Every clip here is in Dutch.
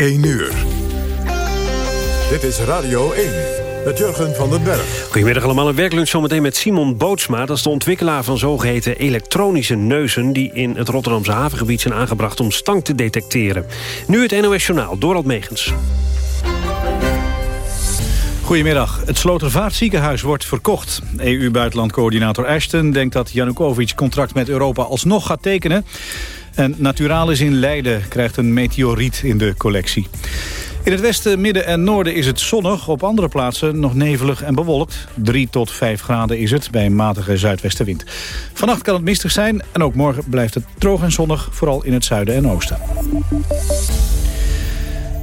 1 uur. Dit is Radio 1 met Jurgen van den Berg. Goedemiddag allemaal, een werklunch zometeen met Simon Bootsma. Dat is de ontwikkelaar van zogeheten elektronische neuzen... die in het Rotterdamse havengebied zijn aangebracht om stank te detecteren. Nu het NOS Journaal, Dorald Megens. Goedemiddag. Het Slotervaartziekenhuis wordt verkocht. EU-buitenlandcoördinator Ashton denkt dat Janukovic contract met Europa alsnog gaat tekenen. En Naturalis in Leiden krijgt een meteoriet in de collectie. In het westen, midden en noorden is het zonnig. Op andere plaatsen nog nevelig en bewolkt. 3 tot 5 graden is het bij een matige zuidwestenwind. Vannacht kan het mistig zijn en ook morgen blijft het droog en zonnig. Vooral in het zuiden en oosten.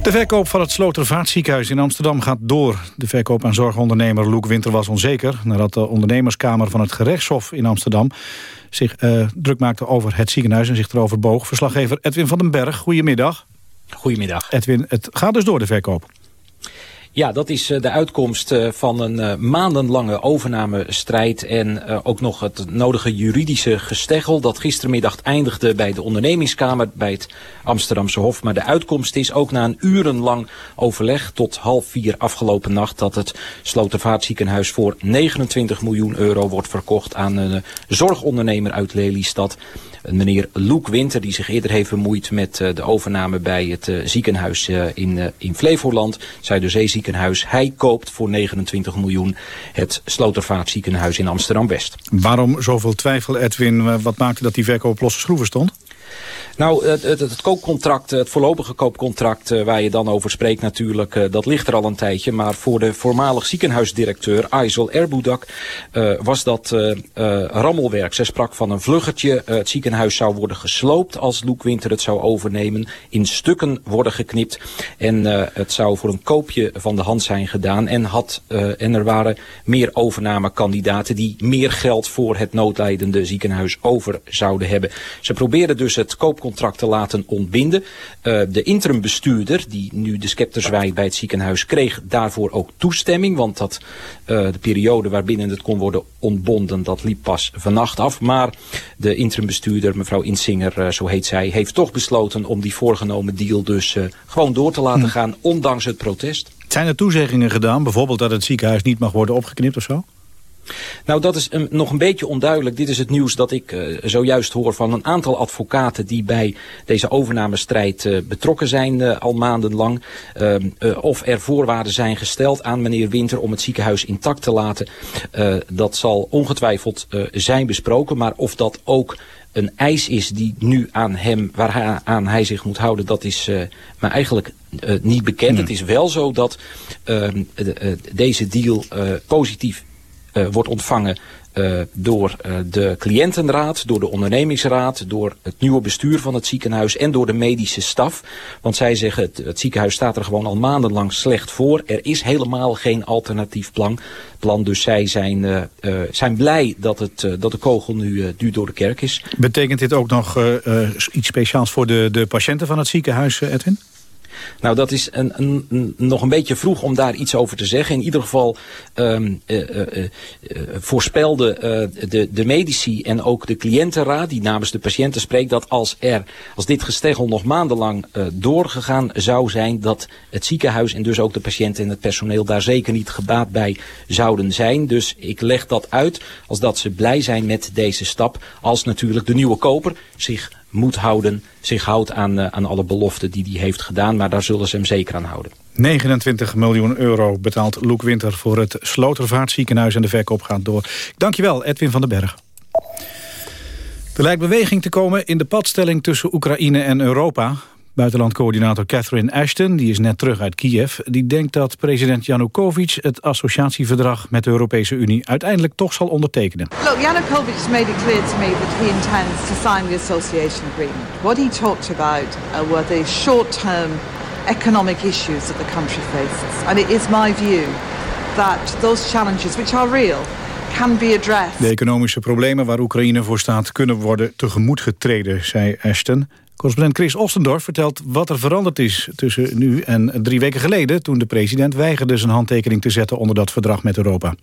De verkoop van het Slotervaartziekenhuis in Amsterdam gaat door. De verkoop aan zorgondernemer Loek Winter was onzeker... nadat de ondernemerskamer van het gerechtshof in Amsterdam... zich uh, druk maakte over het ziekenhuis en zich erover boog. Verslaggever Edwin van den Berg, goedemiddag. Goedemiddag. Edwin, het gaat dus door de verkoop. Ja, dat is eh, de uitkomst eh, van een eh, maandenlange overnamestrijd en ook nog het nodige juridische gesteggel dat gistermiddag eindigde bij de ondernemingskamer bij het Amsterdamse Hof. Maar de uitkomst is ook na een urenlang overleg tot half vier afgelopen nacht dat het Slotervaartziekenhuis voor 29 miljoen euro wordt verkocht aan een zorgondernemer uit Lelystad meneer Loek Winter die zich eerder heeft bemoeid met uh, de overname bij het uh, ziekenhuis uh, in, in Flevoland, Zuiderzee-ziekenhuis. Hij koopt voor 29 miljoen het Slotervaartziekenhuis in Amsterdam-West. Waarom zoveel twijfel, Edwin? Wat maakte dat die verkoop op losse schroeven stond? Nou, het, het, het, koopcontract, het voorlopige koopcontract uh, waar je dan over spreekt natuurlijk, uh, dat ligt er al een tijdje. Maar voor de voormalig ziekenhuisdirecteur Aysel Erboudak uh, was dat rammelwerk. Zij sprak van een vluggertje. het ziekenhuis zou worden gesloopt als Loek Winter het zou overnemen. In stukken worden geknipt. En het zou voor een koopje van de hand zijn gedaan. En, had, en er waren meer overnamekandidaten die meer geld voor het noodlijdende ziekenhuis over zouden hebben. Ze probeerden dus het koopcontract contract te laten ontbinden. Uh, de interimbestuurder, die nu de scepter bij het ziekenhuis, kreeg daarvoor ook toestemming. Want dat, uh, de periode waarbinnen het kon worden ontbonden, dat liep pas vannacht af. Maar de interimbestuurder, mevrouw Insinger, uh, zo heet zij, heeft toch besloten om die voorgenomen deal dus gewoon door te laten hm. gaan, ondanks het protest. Zijn er toezeggingen gedaan, bijvoorbeeld dat het ziekenhuis niet mag worden opgeknipt of zo? Nou, dat is nog een beetje onduidelijk. Dit is het nieuws dat ik uh, zojuist hoor van een aantal advocaten die bij deze overnamestrijd uh, betrokken zijn uh, al maandenlang. Ehm, of er voorwaarden zijn gesteld aan meneer Winter om het ziekenhuis intact te laten. dat zal ongetwijfeld zijn besproken. Maar of dat ook een eis is die nu aan hem, waaraan hij zich moet houden, dat is uh, maar eigenlijk uh, niet bekend. Het is wel zo dat uh, deze deal positief wordt ontvangen uh, door uh, de cliëntenraad, door de ondernemingsraad, door het nieuwe bestuur van het ziekenhuis en door de medische staf. Want zij zeggen, het, het ziekenhuis staat er gewoon al maandenlang slecht voor. Er is helemaal geen alternatief plan. plan dus zij zijn, zijn blij dat, het, dat de kogel nu, nu door de kerk is. Betekent dit ook nog iets speciaals voor de, de patiënten van het ziekenhuis, Edwin? Nou, dat is een, nog een beetje vroeg om daar iets over te zeggen. In ieder geval um, voorspelde de, de medici en ook de cliëntenraad, die namens de patiënten spreekt, dat als, er, als dit gesteggel nog maandenlang doorgegaan zou zijn, dat het ziekenhuis en dus ook de patiënten en het personeel daar zeker niet gebaat bij zouden zijn. Dus ik leg dat uit als dat ze blij zijn met deze stap, als natuurlijk de nieuwe koper zich moet houden, zich houdt aan, uh, aan alle beloften die hij heeft gedaan. Maar daar zullen ze hem zeker aan houden. 29 miljoen euro betaalt Loek Winter voor het Slotervaartziekenhuis en de verkoop gaat door. Dankjewel, Edwin van den Berg. Er lijkt beweging te komen in de padstelling tussen Oekraïne en Europa. Buitenlandcoördinator Catherine Ashton, die is net terug uit Kiev... die denkt dat president Yanukovych het associatieverdrag met de Europese Unie... uiteindelijk toch zal ondertekenen. Look, Yanukovych made it clear to me that he intends to sign the association agreement. What he talked about uh, were the short-term economic issues that the country faces. And it is my view that those challenges, which are real... Can be addressed. De economische problemen waar Oekraïne voor staat kunnen worden tegemoet getreden, zei Ashton. Correspondent Chris Ostendorf vertelt wat er veranderd is tussen nu en drie weken geleden... toen de president weigerde zijn handtekening te zetten onder dat verdrag met Europa.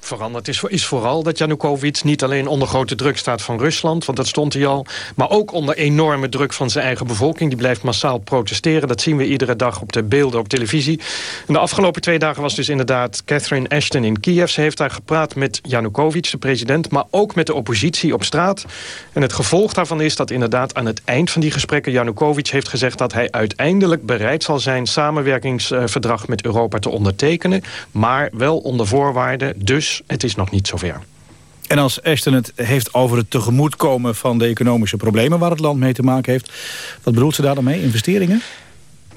Veranderd is, is vooral dat Janukovic niet alleen onder grote druk staat van Rusland... want dat stond hij al, maar ook onder enorme druk van zijn eigen bevolking. Die blijft massaal protesteren. Dat zien we iedere dag op de beelden op televisie. En de afgelopen twee dagen was dus inderdaad Catherine Ashton in Kiev. Ze heeft daar gepraat met Janukovic, de president... maar ook met de oppositie op straat. En het gevolg daarvan is dat inderdaad aan het eind van die gesprekken... Janukovic heeft gezegd dat hij uiteindelijk bereid zal zijn... samenwerkingsverdrag met Europa te ondertekenen. Maar wel onder voorwaarden, dus het is nog niet zover. En als Ashton het heeft over het tegemoetkomen van de economische problemen... waar het land mee te maken heeft, wat bedoelt ze daar dan mee? Investeringen?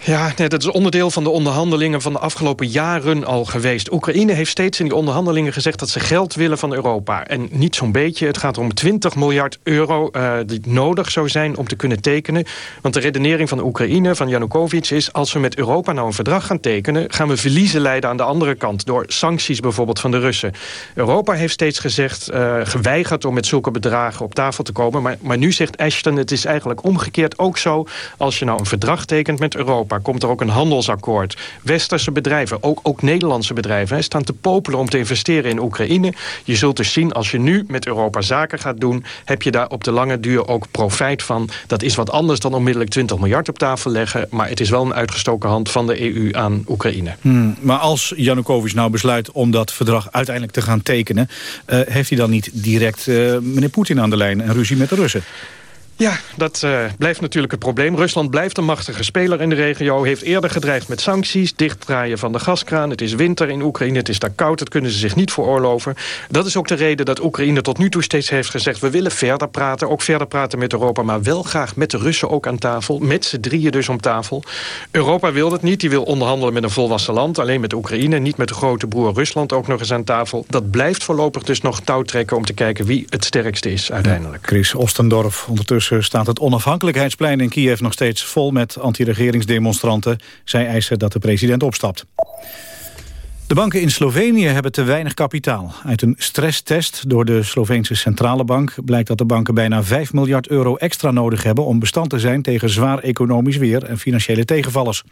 Ja, nee, dat is onderdeel van de onderhandelingen van de afgelopen jaren al geweest. Oekraïne heeft steeds in die onderhandelingen gezegd dat ze geld willen van Europa. En niet zo'n beetje, het gaat om 20 miljard euro uh, die nodig zou zijn om te kunnen tekenen. Want de redenering van Oekraïne, van Janukovic, is... als we met Europa nou een verdrag gaan tekenen... gaan we verliezen leiden aan de andere kant. Door sancties bijvoorbeeld van de Russen. Europa heeft steeds gezegd, uh, geweigerd om met zulke bedragen op tafel te komen. Maar, maar nu zegt Ashton, het is eigenlijk omgekeerd ook zo... als je nou een verdrag tekent met Europa komt er ook een handelsakkoord. Westerse bedrijven, ook, ook Nederlandse bedrijven... Staan te popelen om te investeren in Oekraïne. Je zult dus zien, als je nu met Europa zaken gaat doen... heb je daar op de lange duur ook profijt van. Dat is wat anders dan onmiddellijk 20 miljard op tafel leggen... maar het is wel een uitgestoken hand van de EU aan Oekraïne. Hmm, maar als Janukovic nou besluit om dat verdrag uiteindelijk te gaan tekenen... Uh, heeft hij dan niet direct uh, meneer Poetin aan de lijn en ruzie met de Russen? Ja, dat uh, blijft natuurlijk het probleem. Rusland blijft een machtige speler in de regio. Heeft eerder gedreigd met sancties, dichtdraaien van de gaskraan. Het is winter in Oekraïne, het is daar koud. Dat kunnen ze zich niet veroorloven. Dat is ook de reden dat Oekraïne tot nu toe steeds heeft gezegd... we willen verder praten, ook verder praten met Europa... maar wel graag met de Russen ook aan tafel. Met z'n drieën dus om tafel. Europa wil dat niet. Die wil onderhandelen met een volwassen land. Alleen met Oekraïne, niet met de grote broer Rusland ook nog eens aan tafel. Dat blijft voorlopig dus nog touwtrekken... om te kijken wie het sterkste is uiteindelijk. Chris Ostendorf, ondertussen staat het onafhankelijkheidsplein in Kiev nog steeds vol met anti-regeringsdemonstranten. Zij eisen dat de president opstapt. De banken in Slovenië hebben te weinig kapitaal. Uit een stresstest door de Sloveense Centrale Bank... blijkt dat de banken bijna 5 miljard euro extra nodig hebben... om bestand te zijn tegen zwaar economisch weer en financiële tegenvallers.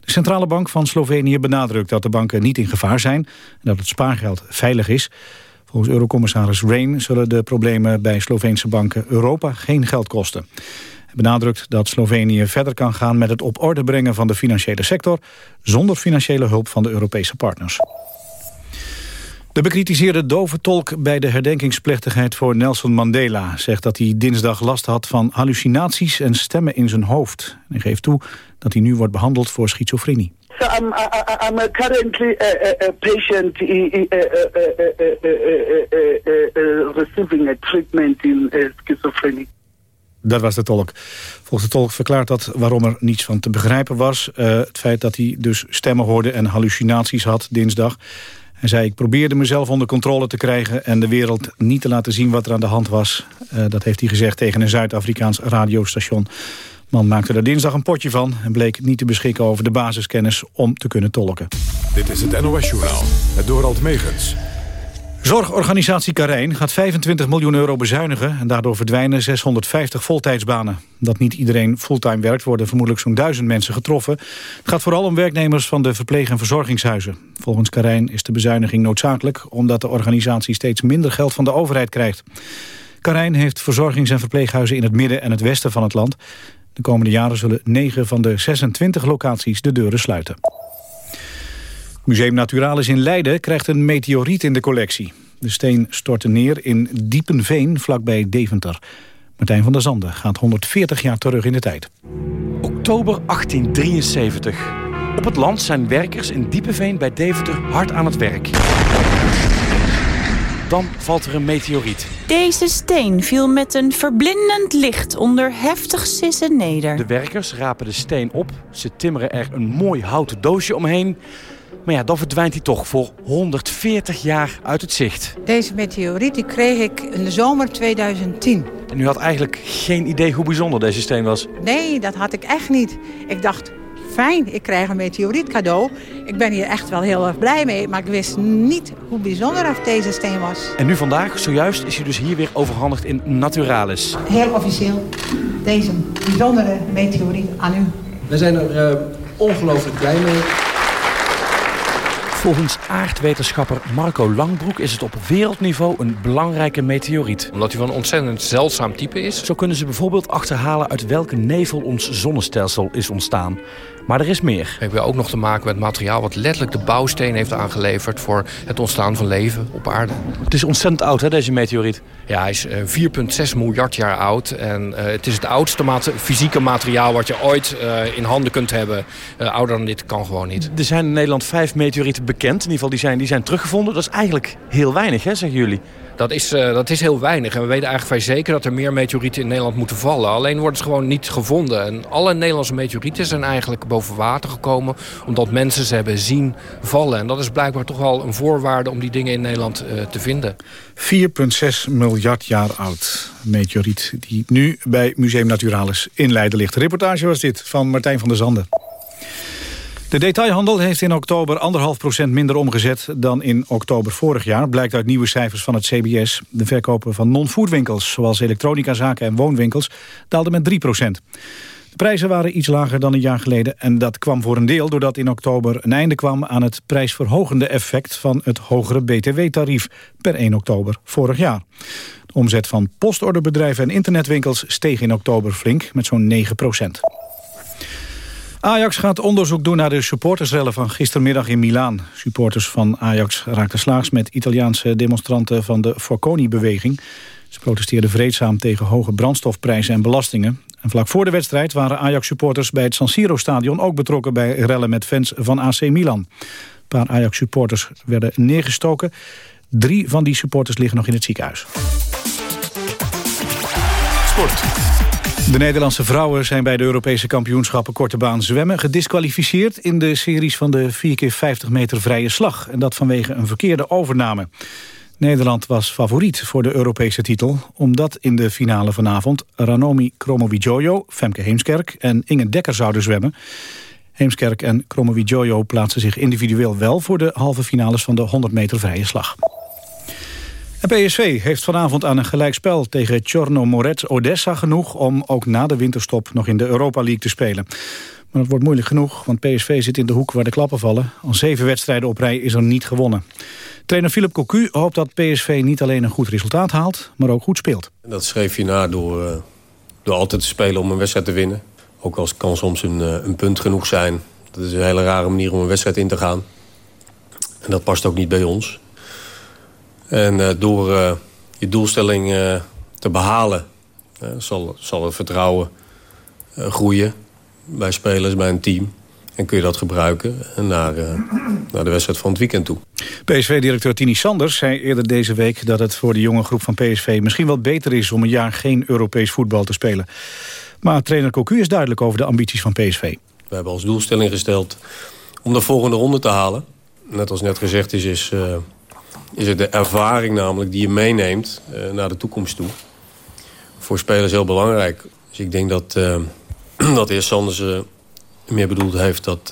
De Centrale Bank van Slovenië benadrukt dat de banken niet in gevaar zijn... en dat het spaargeld veilig is... Volgens eurocommissaris Rain zullen de problemen bij Sloveense banken Europa geen geld kosten. Hij benadrukt dat Slovenië verder kan gaan met het op orde brengen van de financiële sector... zonder financiële hulp van de Europese partners. De bekritiseerde dove tolk bij de herdenkingsplechtigheid voor Nelson Mandela... zegt dat hij dinsdag last had van hallucinaties en stemmen in zijn hoofd. Hij geeft toe dat hij nu wordt behandeld voor schizofrenie. So I'm, I, I'm currently a, a, a patient receiving a treatment in schizophrenia. Dat was de tolk. Volgens de tolk verklaart dat waarom er niets van te begrijpen was. Uh, het feit dat hij dus stemmen hoorde en hallucinaties had dinsdag. Hij zei, ik probeerde mezelf onder controle te krijgen... en de wereld niet te laten zien wat er aan de hand was. Uh, dat heeft hij gezegd tegen een Zuid-Afrikaans radiostation man maakte er dinsdag een potje van... en bleek niet te beschikken over de basiskennis om te kunnen tolken. Dit is het NOS-journaal, het Dorald Megens. Zorgorganisatie Karijn gaat 25 miljoen euro bezuinigen... en daardoor verdwijnen 650 voltijdsbanen. Dat niet iedereen fulltime werkt, worden vermoedelijk zo'n duizend mensen getroffen. Het gaat vooral om werknemers van de verpleeg- en verzorgingshuizen. Volgens Karijn is de bezuiniging noodzakelijk... omdat de organisatie steeds minder geld van de overheid krijgt. Karijn heeft verzorgings- en verpleeghuizen in het midden en het westen van het land. De komende jaren zullen 9 van de 26 locaties de deuren sluiten. Museum Naturalis in Leiden krijgt een meteoriet in de collectie. De steen stortte neer in Diepenveen, vlakbij Deventer. Martijn van der Zanden gaat 140 jaar terug in de tijd. Oktober 1873. Op het land zijn werkers in Diepenveen bij Deventer hard aan het werk. Dan valt er een meteoriet. Deze steen viel met een verblindend licht onder heftig sissen neder. De werkers rapen de steen op. Ze timmeren er een mooi houten doosje omheen. Maar ja, dan verdwijnt hij toch voor 140 jaar uit het zicht. Deze meteoriet die kreeg ik in de zomer 2010. En u had eigenlijk geen idee hoe bijzonder deze steen was? Nee, dat had ik echt niet. Ik dacht, fijn, ik krijg een meteoriet cadeau. Ik ben hier echt wel heel erg blij mee, maar ik wist niet hoe bijzonder deze steen was. En nu vandaag, zojuist, is hij dus hier weer overhandigd in Naturalis. Heel officieel, deze bijzondere meteoriet aan u. We zijn er uh, ongelooflijk blij mee. Volgens aardwetenschapper Marco Langbroek is het op wereldniveau een belangrijke meteoriet. Omdat hij van een ontzettend zeldzaam type is. Zo kunnen ze bijvoorbeeld achterhalen uit welke nevel ons zonnestelsel is ontstaan. Maar er is meer. We hebben ook nog te maken met materiaal wat letterlijk de bouwsteen heeft aangeleverd voor het ontstaan van leven op aarde. Het is ontzettend oud hè, deze meteoriet? Ja, hij is 4,6 eh, miljard jaar oud. En uh, het is het oudste fysieke materiaal wat je ooit uh, in handen kunt hebben. Uh, ouder dan dit kan gewoon niet. Er zijn in Nederland vijf meteorieten bekend. In ieder geval, die zijn, die zijn teruggevonden. Dat is eigenlijk heel weinig, hè, zeggen jullie? Dat is, uh, dat is heel weinig. En we weten eigenlijk vrij zeker dat er meer meteorieten in Nederland moeten vallen. Alleen worden ze gewoon niet gevonden. En alle Nederlandse meteorieten zijn eigenlijk boven water gekomen... omdat mensen ze hebben zien vallen. En dat is blijkbaar toch wel een voorwaarde om die dingen in Nederland uh, te vinden. 4,6 miljard jaar oud meteoriet die nu bij Museum Naturalis in Leiden ligt. De reportage was dit van Martijn van der Zanden. De detailhandel heeft in oktober 1,5% minder omgezet dan in oktober vorig jaar. Blijkt uit nieuwe cijfers van het CBS. De verkopen van non-foodwinkels, zoals elektronicazaken en woonwinkels, daalden met 3%. De prijzen waren iets lager dan een jaar geleden. En dat kwam voor een deel doordat in oktober een einde kwam aan het prijsverhogende effect van het hogere btw-tarief per 1 oktober vorig jaar. De omzet van postorderbedrijven en internetwinkels steeg in oktober flink met zo'n 9 Ajax gaat onderzoek doen naar de supportersrellen van gistermiddag in Milaan. Supporters van Ajax raakten slaags met Italiaanse demonstranten van de Forconi-beweging. Ze protesteerden vreedzaam tegen hoge brandstofprijzen en belastingen. En vlak voor de wedstrijd waren Ajax-supporters bij het San Siro-stadion ook betrokken bij rellen met fans van AC Milan. Een paar Ajax-supporters werden neergestoken. Drie van die supporters liggen nog in het ziekenhuis. Sport. De Nederlandse vrouwen zijn bij de Europese kampioenschappen korte baan zwemmen gedisqualificeerd in de series van de 4x50 meter vrije slag. En dat vanwege een verkeerde overname. Nederland was favoriet voor de Europese titel... omdat in de finale vanavond Ranomi Kromowidjojo, Femke Heemskerk en Inge Dekker zouden zwemmen. Heemskerk en Kromowidjojo plaatsen zich individueel wel... voor de halve finales van de 100 meter vrije slag. PSV heeft vanavond aan een gelijkspel tegen Chorno Moretz Odessa genoeg... om ook na de winterstop nog in de Europa League te spelen. Maar dat wordt moeilijk genoeg, want PSV zit in de hoek waar de klappen vallen. Al zeven wedstrijden op rij is er niet gewonnen. Trainer Philip Cocu hoopt dat PSV niet alleen een goed resultaat haalt... maar ook goed speelt. Dat schreef je na door, uh, door altijd te spelen om een wedstrijd te winnen. Ook als kan soms een, uh, een punt genoeg zijn. Dat is een hele rare manier om een wedstrijd in te gaan. En dat past ook niet bij ons. En uh, door je doelstelling uh, te behalen... zal, zal het vertrouwen groeien bij spelers, bij een team. En kun je dat gebruiken naar, naar de wedstrijd van het weekend toe. PSV-directeur Tini Sanders zei eerder deze week... dat het voor de jonge groep van PSV misschien wel beter is... om een jaar geen Europees voetbal te spelen. Maar trainer Cocu is duidelijk over de ambities van PSV. We hebben als doelstelling gesteld om de volgende ronde te halen. Net als net gezegd is, is is het de ervaring namelijk die je meeneemt uh, naar de toekomst toe. Voor spelers heel belangrijk. Dus ik denk dat, uh, dat de heer Sanders uh, meer bedoeld heeft dat,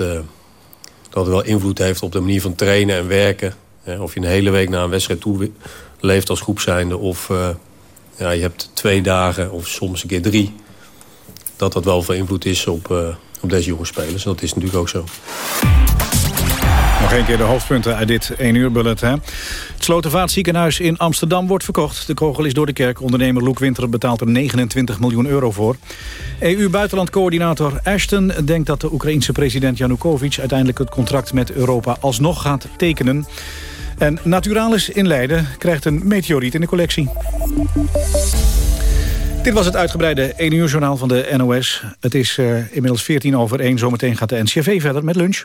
dat het wel invloed heeft op de manier van trainen en werken. of je een hele week naar een wedstrijd toe leeft als groep zijnde of ja, je hebt twee dagen of soms een keer drie. Dat dat wel veel invloed is op, op deze jonge spelers. En dat is natuurlijk ook zo. Nog een keer de hoofdpunten uit dit 1 uur bulletin. Het Slotervaartziekenhuis in Amsterdam wordt verkocht. De kogel is door de kerk. Ondernemer Loek Winter betaalt er 29 miljoen euro voor. EU-buitenlandcoördinator Ashton denkt dat de Oekraïense president Janukovic... uiteindelijk het contract met Europa alsnog gaat tekenen. En Naturalis in Leiden krijgt een meteoriet in de collectie. Dit was het uitgebreide 1 uur journaal van de NOS. Het is uh, inmiddels 14 over 1. Zometeen gaat de NCV verder met lunch.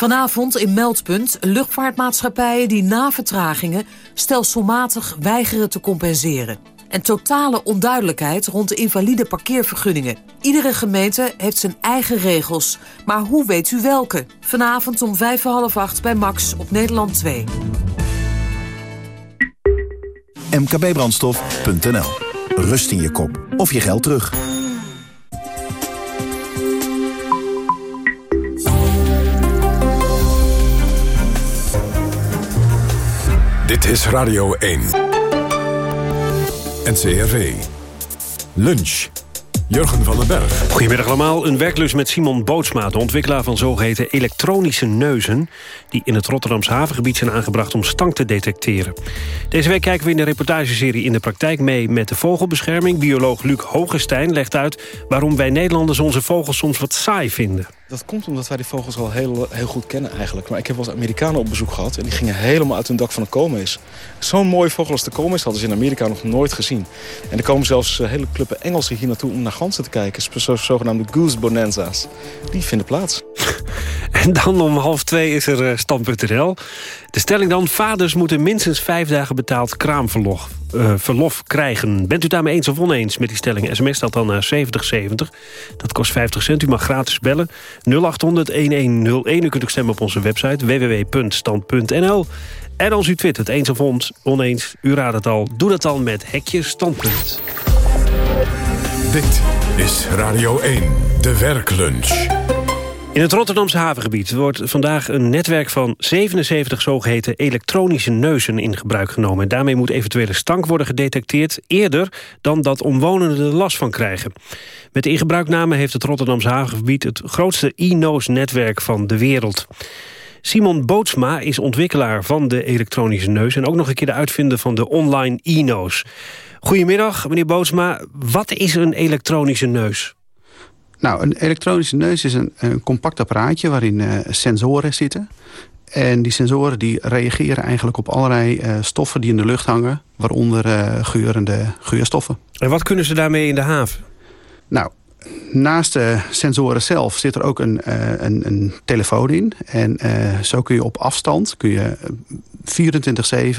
Vanavond in Meldpunt luchtvaartmaatschappijen die na vertragingen stelselmatig weigeren te compenseren. en totale onduidelijkheid rond de invalide parkeervergunningen. Iedere gemeente heeft zijn eigen regels. Maar hoe weet u welke? Vanavond om vijf voor half acht bij Max op Nederland 2. mkbbrandstof.nl. Rust in je kop of je geld terug. Dit is Radio 1. NCRV. Lunch. Jurgen van den Berg. Goedemiddag allemaal. Een werklus met Simon Bootsma, de ontwikkelaar van zogeheten elektronische neuzen... die in het Rotterdamse havengebied zijn aangebracht om stank te detecteren. Deze week kijken we in de reportageserie In de Praktijk mee met de vogelbescherming. Bioloog Luc Hogestein legt uit waarom wij Nederlanders onze vogels soms wat saai vinden. Dat komt omdat wij die vogels al heel, heel goed kennen eigenlijk. Maar ik heb wel eens Amerikanen op bezoek gehad... en die gingen helemaal uit hun dak van een koolmees. Zo'n mooie vogel als de koolmees hadden ze in Amerika nog nooit gezien. En er komen zelfs eh, hele clubben Engelsen hier naartoe om naar ganzen te kijken. Zo, zogenaamde goose bonanza's. Die vinden plaats. En dan om half twee is er uh. De stelling dan, vaders moeten minstens vijf dagen betaald kraamverlof uh, verlof krijgen. Bent u daarmee eens of oneens met die stelling? SMS dat dan naar 7070. Dat kost 50 cent. U mag gratis bellen. 0800-1101. U kunt ook stemmen op onze website www.stand.nl. En als u twittert eens of oneens, u raadt het al. Doe dat dan met Hekje Standpunt. Dit is Radio 1, de werklunch. In het Rotterdamse havengebied wordt vandaag een netwerk van 77 zogeheten elektronische neuzen in gebruik genomen. En daarmee moet eventuele stank worden gedetecteerd eerder dan dat omwonenden er last van krijgen. Met de ingebruikname heeft het Rotterdamse havengebied het grootste e-nose-netwerk van de wereld. Simon Bootsma is ontwikkelaar van de elektronische neus... en ook nog een keer de uitvinder van de online e-nose. Goedemiddag, meneer Bootsma. Wat is een elektronische neus? Nou, een elektronische neus is een, een compact apparaatje waarin uh, sensoren zitten. En die sensoren die reageren eigenlijk op allerlei uh, stoffen die in de lucht hangen. Waaronder uh, geurende geurstoffen. En wat kunnen ze daarmee in de haven? Nou, naast de sensoren zelf zit er ook een, uh, een, een, telefoon in. En uh, zo kun je op afstand, kun je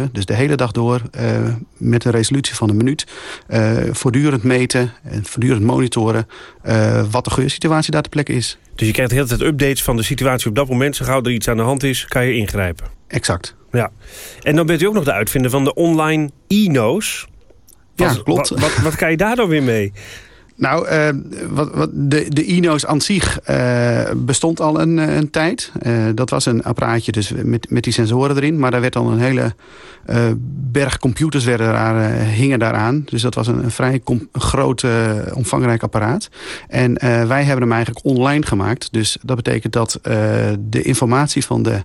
24-7, dus de hele dag door... Uh, met een resolutie van een minuut... voortdurend meten en voortdurend monitoren... wat de geursituatie daar ter plekke is. Dus je krijgt de hele tijd updates van de situatie op dat moment. Zo gauw er iets aan de hand is, kan je ingrijpen. Exact. Ja. En dan bent u ook nog de uitvinder van de online e-nose. Ja, klopt. Wat, wat, wat kan je daar dan weer mee? Nou, uh, wat, wat de, de Ino's aan zich uh, bestond al een, een tijd. Dat was een apparaatje dus met, met die sensoren erin. Maar daar werd dan een hele berg computers werden daar, hingen daaraan. Dus dat was een, een vrij groot, omvangrijk apparaat. En wij hebben hem eigenlijk online gemaakt. Dus dat betekent dat de informatie van de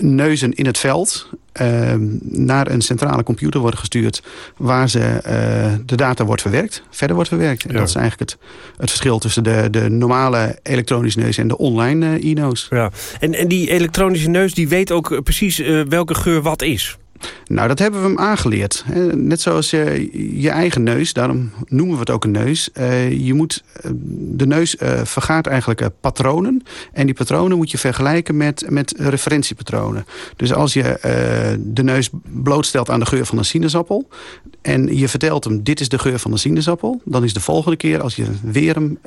neuzen in het veld uh, naar een centrale computer worden gestuurd... waar ze, uh, de data wordt verwerkt, verder wordt verwerkt. En ja. dat is eigenlijk het, het verschil tussen de, de normale elektronische neus... en de online uh, e-neus. Ja. En, en die elektronische neus die weet ook precies welke geur wat is? Nou, dat hebben we hem aangeleerd. Net zoals je, je eigen neus, daarom noemen we het ook een neus. Uh, je moet, de neus vergaat eigenlijk patronen. En die patronen moet je vergelijken met, met referentiepatronen. Dus als je de neus blootstelt aan de geur van een sinaasappel... en je vertelt hem, dit is de geur van een sinaasappel... dan is de volgende keer, als je weer hem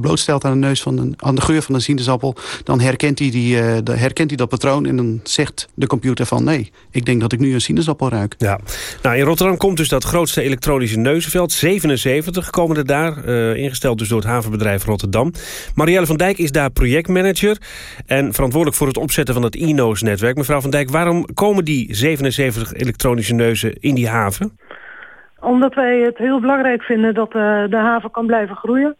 blootstelt aan de, neus van een, aan de geur van een sinaasappel... dan herkent hij, die, herkent hij dat patroon en dan zegt de computer van... nee, ik denk dat ik nu een sinaasappelruik. Ja. Nou, in Rotterdam komt dus dat grootste elektronische neuzenveld. 77 komen er daar, uh, ingesteld dus door het havenbedrijf Rotterdam. Marielle van Dijk is daar projectmanager... en verantwoordelijk voor het opzetten van het e-nose-netwerk. Mevrouw van Dijk, waarom komen die 77 elektronische neuzen in die haven? Omdat wij het heel belangrijk vinden dat uh, de haven kan blijven groeien.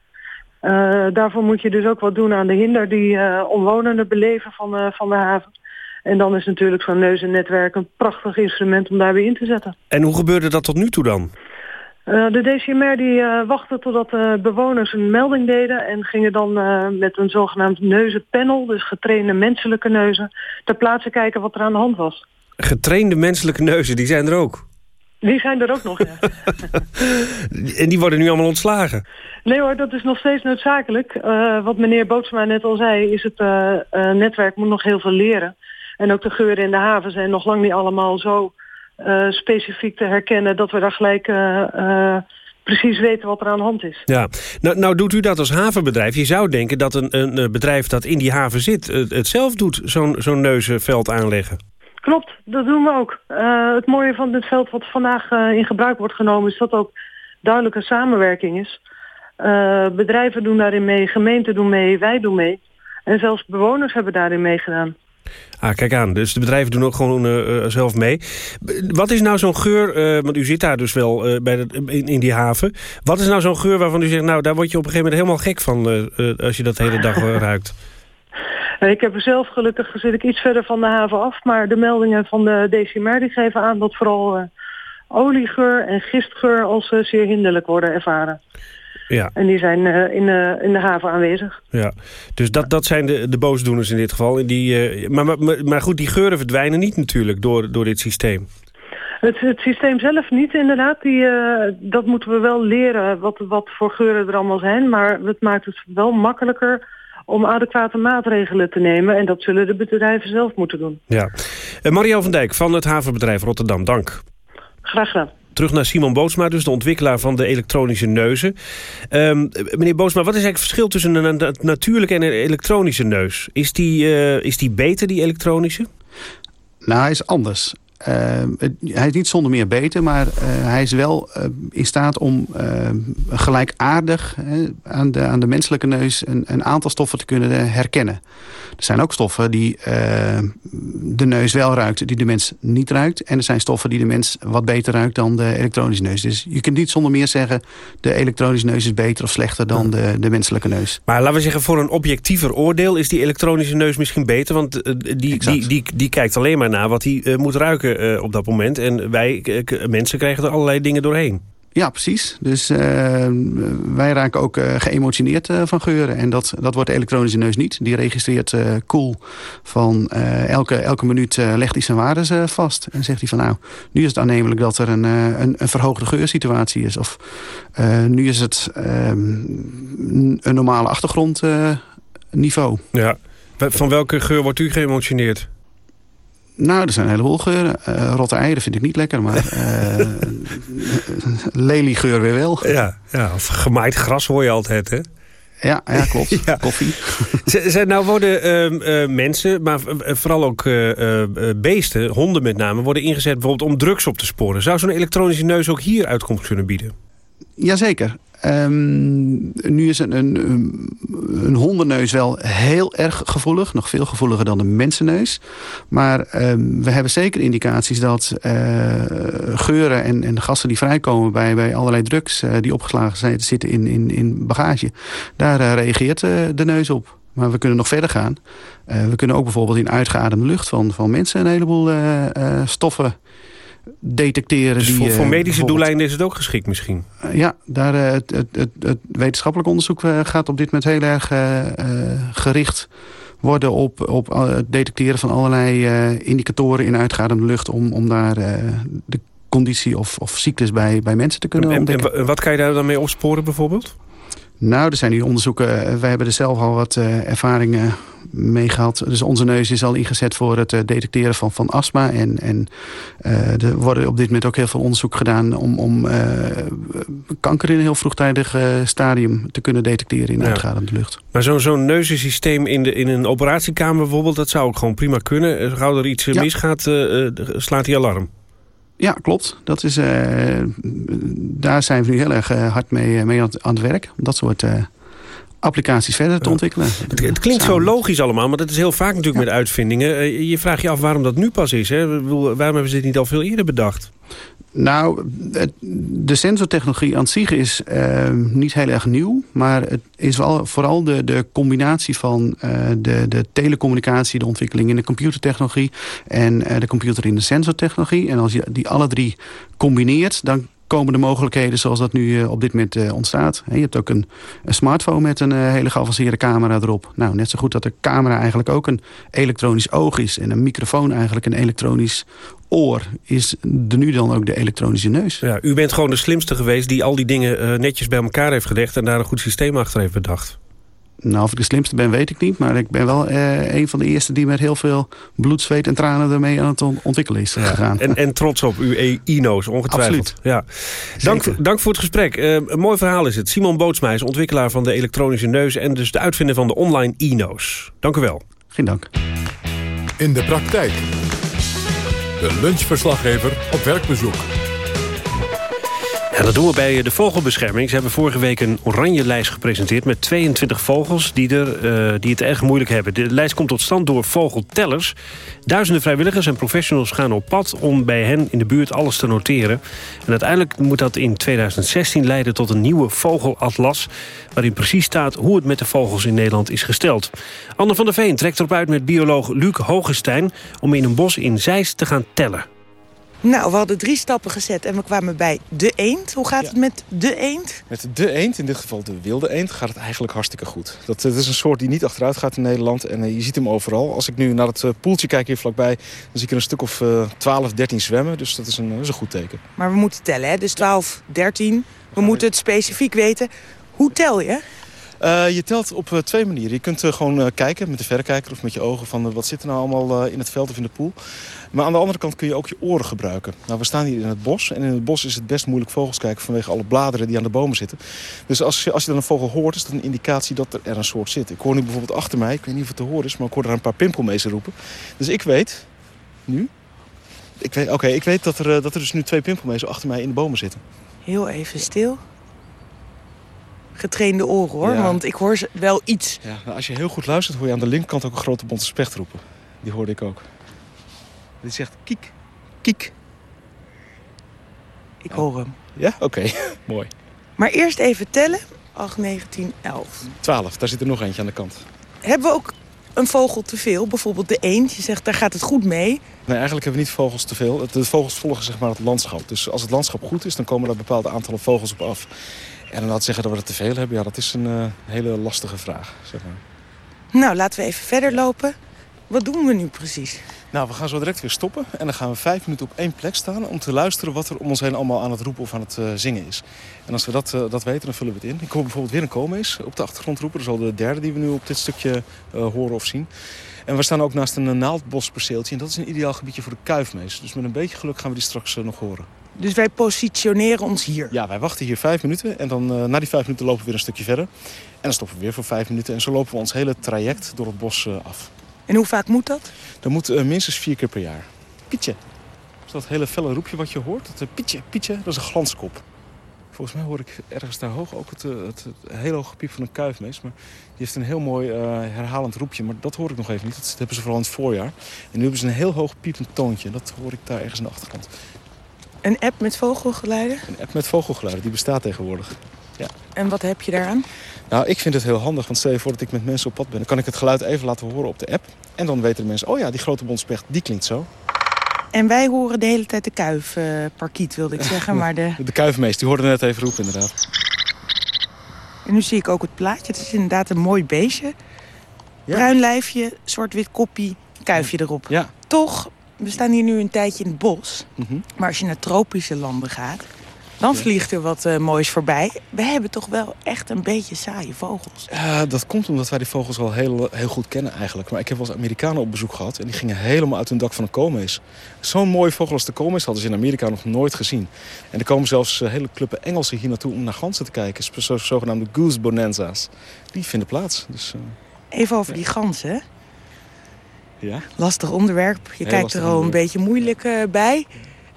Uh, daarvoor moet je dus ook wat doen aan de hinder die omwonenden beleven van, van de haven. En dan is natuurlijk zo'n neuzennetwerk een prachtig instrument om daar weer in te zetten. En hoe gebeurde dat tot nu toe dan? Uh, de DCMR die uh, wachtte totdat uh, bewoners een melding deden... en gingen dan met een zogenaamd neuzenpanel, dus getrainde menselijke neuzen... ter plaatse kijken wat er aan de hand was. Getrainde menselijke neuzen, die zijn er ook? Die zijn er ook nog, ja. en die worden nu allemaal ontslagen? Nee hoor, dat is nog steeds noodzakelijk. wat meneer Bootsma net al zei, is het netwerk moet nog heel veel leren. En ook de geuren in de haven zijn nog lang niet allemaal zo eh, specifiek te herkennen... dat we daar gelijk eh, precies weten wat er aan de hand is. Ja, nou, nou doet u dat als havenbedrijf. Je zou denken dat een, een bedrijf dat in die haven zit... het zelf doet, zo'n zo'n neuzenveld aanleggen. Klopt, dat doen we ook. het mooie van dit veld wat vandaag in gebruik wordt genomen... is dat ook duidelijke samenwerking is. bedrijven doen daarin mee, gemeenten doen mee, wij doen mee. En zelfs bewoners hebben daarin meegedaan. Ah, kijk aan. Dus de bedrijven doen ook gewoon uh, zelf mee. Wat is nou zo'n geur, uh, want u zit daar dus wel bij in, in, die haven. Wat is nou zo'n geur waarvan u zegt, nou daar word je op een gegeven moment helemaal gek van als je dat de hele dag ruikt? Ik heb er zelf gelukkig zit ik iets verder van de haven af. Maar de meldingen van de DCMR die geven aan dat vooral oliegeur en gistgeur als zeer hinderlijk worden ervaren. Ja. En die zijn uh, in, uh, in de haven aanwezig. Ja, dus dat, dat zijn de, de boosdoeners in dit geval. Die, uh, maar, maar, maar goed, die geuren verdwijnen niet natuurlijk door, door dit systeem. Het, het systeem zelf niet, inderdaad. Die, dat moeten we wel leren, wat, wat voor geuren er allemaal zijn. Maar het maakt het wel makkelijker om adequate maatregelen te nemen. En dat zullen de bedrijven zelf moeten doen. Ja. Mario van Dijk van het havenbedrijf Rotterdam, dank. Graag gedaan. Terug naar Simon Bootsma, dus de ontwikkelaar van de elektronische neuzen. Um, meneer Bootsma, wat is eigenlijk het verschil tussen een natuurlijke en een elektronische neus? Is die, uh, is die beter, die elektronische? Nou, hij is anders. Uh, hij is niet zonder meer beter, maar uh, hij is wel uh, in staat om gelijkaardig aan, de, aan de menselijke neus een, een, aantal stoffen te kunnen herkennen. Er zijn ook stoffen die de neus wel ruikt, die de mens niet ruikt. En er zijn stoffen die de mens wat beter ruikt dan de elektronische neus. Dus je kunt niet zonder meer zeggen... de elektronische neus is beter of slechter dan de, de menselijke neus. Maar laten we zeggen, voor een objectiever oordeel... is die elektronische neus misschien beter? Want die, die, die, die, die kijkt alleen maar naar wat hij moet ruiken uh, op dat moment. En wij, mensen, krijgen er allerlei dingen doorheen. Ja, precies. Dus uh, wij raken ook uh, geëmotioneerd uh, van geuren. En dat, dat wordt de elektronische neus niet. Die registreert cool van elke, elke minuut legt hij zijn waarden vast. En zegt hij van nou, nu is het aannemelijk dat er een, een, een verhoogde geursituatie is. Of nu is het ehm, een normale achtergrondniveau. ja. Van welke geur wordt u geëmotioneerd? Nou, er zijn een heleboel geuren. Uh, rotte eieren vind ik niet lekker, maar uh, leliegeur weer wel. Ja, ja, of gemaaid gras hoor je altijd, hè? Ja, ja klopt. Koffie. Zijn nou worden uh, uh, mensen, maar vooral ook uh, beesten, honden met name... worden ingezet bijvoorbeeld om drugs op te sporen. Zou zo'n elektronische neus ook hier uitkomst kunnen bieden? Jazeker. Um, nu is een, een, een, hondenneus wel heel erg gevoelig. Nog veel gevoeliger dan een mensenneus. Maar um, we hebben zeker indicaties dat uh, geuren en, en gassen die vrijkomen... bij, bij allerlei drugs uh, die opgeslagen zijn, zitten in, in, in bagage... daar uh, reageert de neus op. Maar we kunnen nog verder gaan. we kunnen ook bijvoorbeeld in uitgeademde lucht van, van mensen... een heleboel stoffen detecteren. Dus die, voor, voor medische doeleinden is het ook geschikt misschien? ja, daar, het, het, het, het, wetenschappelijk onderzoek gaat op dit moment heel erg gericht worden op, op het detecteren van allerlei indicatoren in uitgaande lucht... om, om daar de conditie of, of ziektes bij, bij mensen te kunnen ontdekken. En wat kan je daar dan mee opsporen bijvoorbeeld? Nou, er zijn hier onderzoeken. Wij hebben er zelf al wat uh, ervaringen mee gehad. Dus onze neus is al ingezet voor het uh, detecteren van, van astma. En, en uh, er worden op dit moment ook heel veel onderzoek gedaan... om, om kanker in een heel vroegtijdig stadium te kunnen detecteren in ja. uitgadende lucht. Maar zo'n zo'n neuzensysteem in, de, in een operatiekamer bijvoorbeeld... dat zou ook gewoon prima kunnen. Gauw er iets ja. misgaat, slaat hij alarm. Ja, klopt. Dat is, uh, daar zijn we nu heel erg uh, hard mee, mee aan, aan, het werk. Om dat soort uh, applicaties verder te ontwikkelen. Het, het klinkt zo logisch allemaal, maar dat is heel vaak natuurlijk ja. met uitvindingen. je vraagt je af waarom dat nu pas is. Hè? Waarom hebben ze dit niet al veel eerder bedacht? Nou, de sensortechnologie aan zich is uh, niet heel erg nieuw. Maar het is wel vooral de, de combinatie van uh, de, de telecommunicatie... de ontwikkeling in de computertechnologie... en uh, de computer in de sensortechnologie. En als je die alle drie combineert... dan komen de mogelijkheden zoals dat nu op dit moment ontstaat. je hebt ook een, een smartphone met een hele geavanceerde camera erop. Nou, net zo goed dat de camera eigenlijk ook een elektronisch oog is... en een microfoon eigenlijk een elektronisch oor is de nu dan ook de elektronische neus. Ja, u bent gewoon de slimste geweest die al die dingen uh, netjes bij elkaar heeft gelegd... en daar een goed systeem achter heeft bedacht. Nou, of ik de slimste ben, weet ik niet. Maar ik ben wel uh, een van de eerste die met heel veel bloed, zweet en tranen ermee aan het ontwikkelen is gegaan. En, en, trots op uw e- INO's, ongetwijfeld. Ja. Dank, dank voor het gesprek. Uh, een mooi verhaal is het. Simon Bootsma is ontwikkelaar van de elektronische neus... en dus de uitvinder van de online INO's. Dank u wel. Geen dank. In de praktijk. De lunchverslaggever op werkbezoek. Dat doen we bij de vogelbescherming. Ze hebben vorige week een oranje lijst gepresenteerd... met 22 vogels die, er, uh, die het erg moeilijk hebben. De lijst komt tot stand door vogeltellers. Duizenden vrijwilligers en professionals gaan op pad... om bij hen in de buurt alles te noteren. En uiteindelijk moet dat in 2016 leiden tot een nieuwe vogelatlas... waarin precies staat hoe het met de vogels in Nederland is gesteld. Anne van der Veen trekt erop uit met bioloog Luc Hogestein... om in een bos in Zeist te gaan tellen. Nou, we hadden drie stappen gezet en we kwamen bij de eend. Hoe gaat het met de eend? Met de eend, in dit geval de wilde eend, gaat het eigenlijk hartstikke goed. Dat, dat is een soort die niet achteruit gaat in Nederland en uh, je ziet hem overal. Als ik nu naar het uh, poeltje kijk hier vlakbij, dan zie ik er een stuk of uh, 12, 13 zwemmen. Dus dat is, een, dat is een goed teken. Maar we moeten tellen, hè? Dus 12, 13. We moeten het specifiek weten. Hoe tel je? Uh, je telt op uh, twee manieren. Je kunt uh, gewoon kijken met de verrekijker of met je ogen van wat zit er nou allemaal in het veld of in de poel. Maar aan de andere kant kun je ook je oren gebruiken. Nou, we staan hier in het bos en in het bos is het best moeilijk vogels kijken vanwege alle bladeren die aan de bomen zitten. Dus als je, als je dan een vogel hoort, is dat een indicatie dat er een soort zit. Ik hoor nu bijvoorbeeld achter mij, ik weet niet of het te horen is, maar ik hoor daar een paar pimpelmezen roepen. Dus ik weet, nu, oké, ik weet dat er, dat er dus nu twee pimpelmezen achter mij in de bomen zitten. Heel even stil getrainde oren hoor, ja. want ik hoor wel iets. Ja, als je heel goed luistert hoor je aan de linkerkant ook een grote bonte specht roepen. Die hoorde ik ook. Die zegt kiek, kiek. Ik hoor hem. Ja? Oké, okay. mooi. Maar eerst even tellen. 8, 19, 11. 12, daar zit er nog eentje aan de kant. Hebben we ook een vogel te veel? Bijvoorbeeld de eend, je zegt daar gaat het goed mee. Nee, eigenlijk hebben we niet vogels te veel. De vogels volgen zeg maar het landschap. Dus als het landschap goed is, dan komen er bepaalde aantallen vogels op af. En dan laat zeggen dat we er te veel hebben, ja, dat is een uh, hele lastige vraag. Zeg maar. Nou, laten we even verder lopen. Wat doen we nu precies? Nou, we gaan zo direct weer stoppen. En dan gaan we vijf minuten op één plek staan... om te luisteren wat er om ons heen allemaal aan het roepen of aan het uh, zingen is. En als we dat, uh, dat weten, dan vullen we het in. Ik hoor bijvoorbeeld weer een koolmees op de achtergrond roepen. Dat is al de derde die we nu op dit stukje horen of zien. En we staan ook naast een naaldbosperceeltje. En dat is een ideaal gebiedje voor de kuifmees. Dus met een beetje geluk gaan we die straks nog horen. Dus wij positioneren ons hier? Ja, wij wachten hier vijf minuten. En dan uh, na die vijf minuten lopen we weer een stukje verder. En dan stoppen we weer voor vijf minuten. En zo lopen we ons hele traject door het bos uh, af. En hoe vaak moet dat? Dat moet uh, minstens vier keer per jaar. Pietje. Dat is dat hele felle roepje wat je hoort. Dat pietje, pietje, dat is een glanskop. Volgens mij hoor ik ergens daar hoog ook het, het, het hele hoge piep van een kuifmees. Maar die heeft een heel mooi herhalend roepje. Maar dat hoor ik nog even niet. Dat hebben ze vooral in het voorjaar. En nu hebben ze een heel hoog piepend toontje. Dat hoor ik daar ergens aan de achterkant. Een app met vogelgeluiden? Een app met vogelgeluiden, die bestaat tegenwoordig. Ja. En wat heb je daaraan? Nou, ik vind het heel handig, want stel je voor dat ik met mensen op pad ben... dan kan ik het geluid even laten horen op de app. En dan weten de mensen, oh ja, die grote bondspecht, die klinkt zo. En wij horen de hele tijd de kuifparkiet, uh, wilde ik zeggen. maar de... de kuifmeest, die hoorde net even roepen inderdaad. En nu zie ik ook het plaatje. Het is inderdaad een mooi beestje. Ja. Bruin lijfje, zwart-wit koppie, kuifje erop. Ja. Toch we staan hier nu een tijdje in het bos. Mm -hmm. Maar als je naar tropische landen gaat... dan vliegt er wat uh, moois voorbij. We hebben toch wel echt een beetje saaie vogels. Ja, dat komt omdat wij die vogels al heel, heel goed kennen eigenlijk. Maar ik heb wel eens Amerikanen op bezoek gehad... en die gingen helemaal uit hun dak van een koolmees. Zo'n mooie vogel als de koolmees hadden ze in Amerika nog nooit gezien. En er komen zelfs uh, hele clubben Engelsen hier naartoe om naar ganzen te kijken. Zo, zogenaamde goose bonanza's. Die vinden plaats. Dus, uh, Even over ja. die ganzen, ja? Lastig onderwerp. Je Heel kijkt er al een beetje moeilijk uh, bij.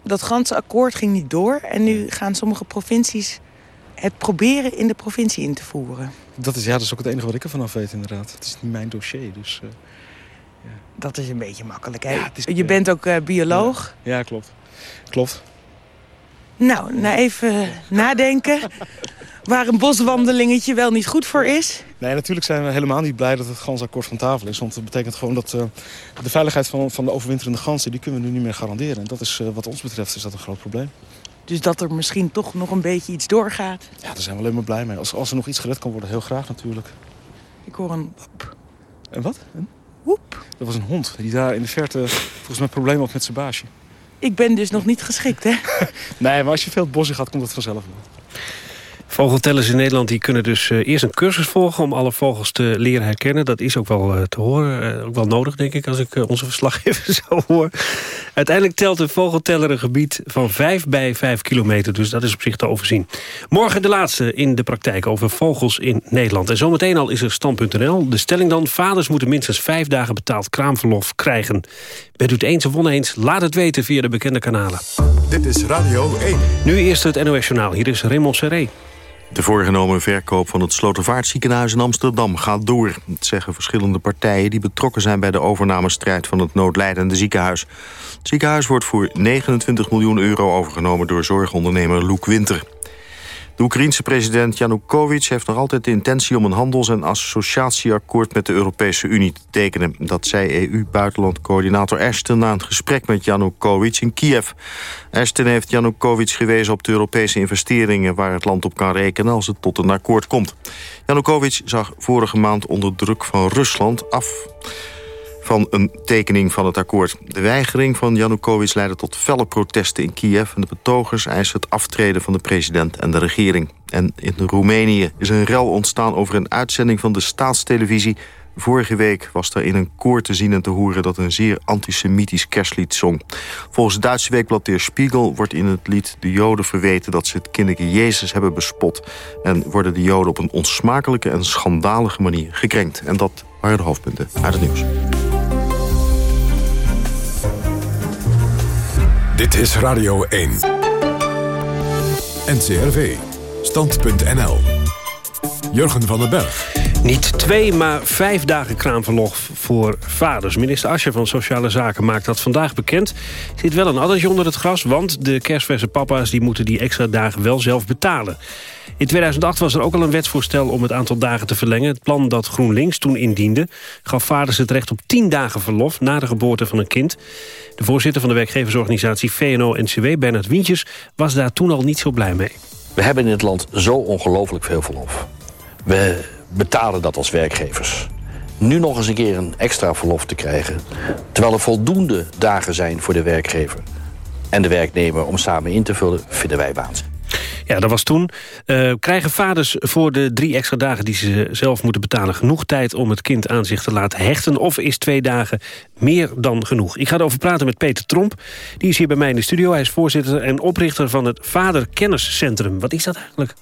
Dat ganse akkoord ging niet door. En nu gaan sommige provincies het proberen in de provincie in te voeren. Dat is, ja, dat is ook het enige wat ik ervan af weet inderdaad. Het is niet mijn dossier, dus... Uh, ja. Dat is een beetje makkelijk, hè? Ja, is, je bent ook uh, bioloog. Ja. ja, klopt. Klopt. Nou, nou even nadenken. Waar een boswandelingetje wel niet goed voor is. Nee, natuurlijk zijn we helemaal niet blij dat het gansakkoord van tafel is. Want dat betekent gewoon dat uh, de veiligheid van, van de overwinterende ganzen... die kunnen we nu niet meer garanderen. En dat is uh, wat ons betreft is dat een groot probleem. Dus dat er misschien toch nog een beetje iets doorgaat? Ja, daar zijn we alleen maar blij mee. Als, als er nog iets gered kan worden, heel graag natuurlijk. Ik hoor een woep. Een wat? Een woep. Dat was een hond die daar in de verte volgens mij problemen had met zijn baasje. Ik ben dus nog niet geschikt, hè? nee, maar als je veel het bos in gaat, komt dat vanzelf wel. Vogeltellers in Nederland die kunnen dus uh, eerst een cursus volgen... om alle vogels te leren herkennen. Dat is ook wel uh, te horen, uh, ook wel nodig, denk ik... als ik onze verslaggever zo hoor. Uiteindelijk telt een vogelteller een gebied van 5 bij 5 kilometer. Dus dat is op zich te overzien. Morgen de laatste in de praktijk over vogels in Nederland. En zometeen al is er stand.nl. De stelling dan, vaders moeten minstens 5 dagen betaald kraamverlof krijgen. Bent u het eens of oneens? Laat het weten via de bekende kanalen. Dit is Radio 1. Nu eerst het NOS Journaal. Hier is Raymond Serré. De voorgenomen verkoop van het Slotervaartziekenhuis in Amsterdam gaat door. Het zeggen verschillende partijen die betrokken zijn bij de overnamestrijd van het noodlijdende ziekenhuis. Het ziekenhuis wordt voor 29 miljoen euro overgenomen door zorgondernemer Loek Winter. De Oekraïense president Yanukovych heeft nog altijd de intentie... om een handels- en associatieakkoord met de Europese Unie te tekenen. Dat zei EU-buitenlandcoördinator Ashton na een gesprek met Yanukovych in Kiev. Ashton heeft Yanukovych gewezen op de Europese investeringen... waar het land op kan rekenen als het tot een akkoord komt. Yanukovych zag vorige maand onder druk van Rusland af van een tekening van het akkoord. De weigering van Janukovic leidde tot felle protesten in Kiev... en de betogers eisen het aftreden van de president en de regering. En in Roemenië is een rel ontstaan over een uitzending van de staatstelevisie... Vorige week was er in een koor te zien en te horen... dat een zeer antisemitisch kerstlied zong. Volgens het Duitse weekblad Der Spiegel wordt in het lied de Joden verweten... dat ze het kinderke Jezus hebben bespot. En worden de Joden op een onsmakelijke en schandalige manier gekrenkt. En dat waren de hoofdpunten uit het nieuws. Dit is Radio 1. NCRV. Stand.nl. Jurgen van den Berg. Niet twee, maar vijf dagen kraamverlof voor vaders. Minister Ascher van Sociale Zaken maakt dat vandaag bekend. Zit wel een addertje onder het gras, want de kerstverse papa's... die moeten die extra dagen wel zelf betalen. In 2008 was er ook al een wetsvoorstel om het aantal dagen te verlengen. Het plan dat GroenLinks toen indiende... gaf vaders het recht op 10 dagen verlof na de geboorte van een kind. De voorzitter van de werkgeversorganisatie VNO-NCW, Bernard Wientjes... was daar toen al niet zo blij mee. We hebben in het land zo ongelooflijk veel verlof. We betalen dat als werkgevers. Nu nog eens een keer een extra verlof te krijgen... terwijl er voldoende dagen zijn voor de werkgever en de werknemer om samen in te vullen, vinden wij waanzin. Ja, dat was toen. Uh, krijgen vaders voor de drie extra dagen die ze zelf moeten betalen... genoeg tijd om het kind aan zich te laten hechten? Of is twee dagen meer dan genoeg? Ik ga erover praten met Peter Tromp. Die is hier bij mij in de studio. Hij is voorzitter en oprichter van het Vaderkenniscentrum. Wat is dat eigenlijk?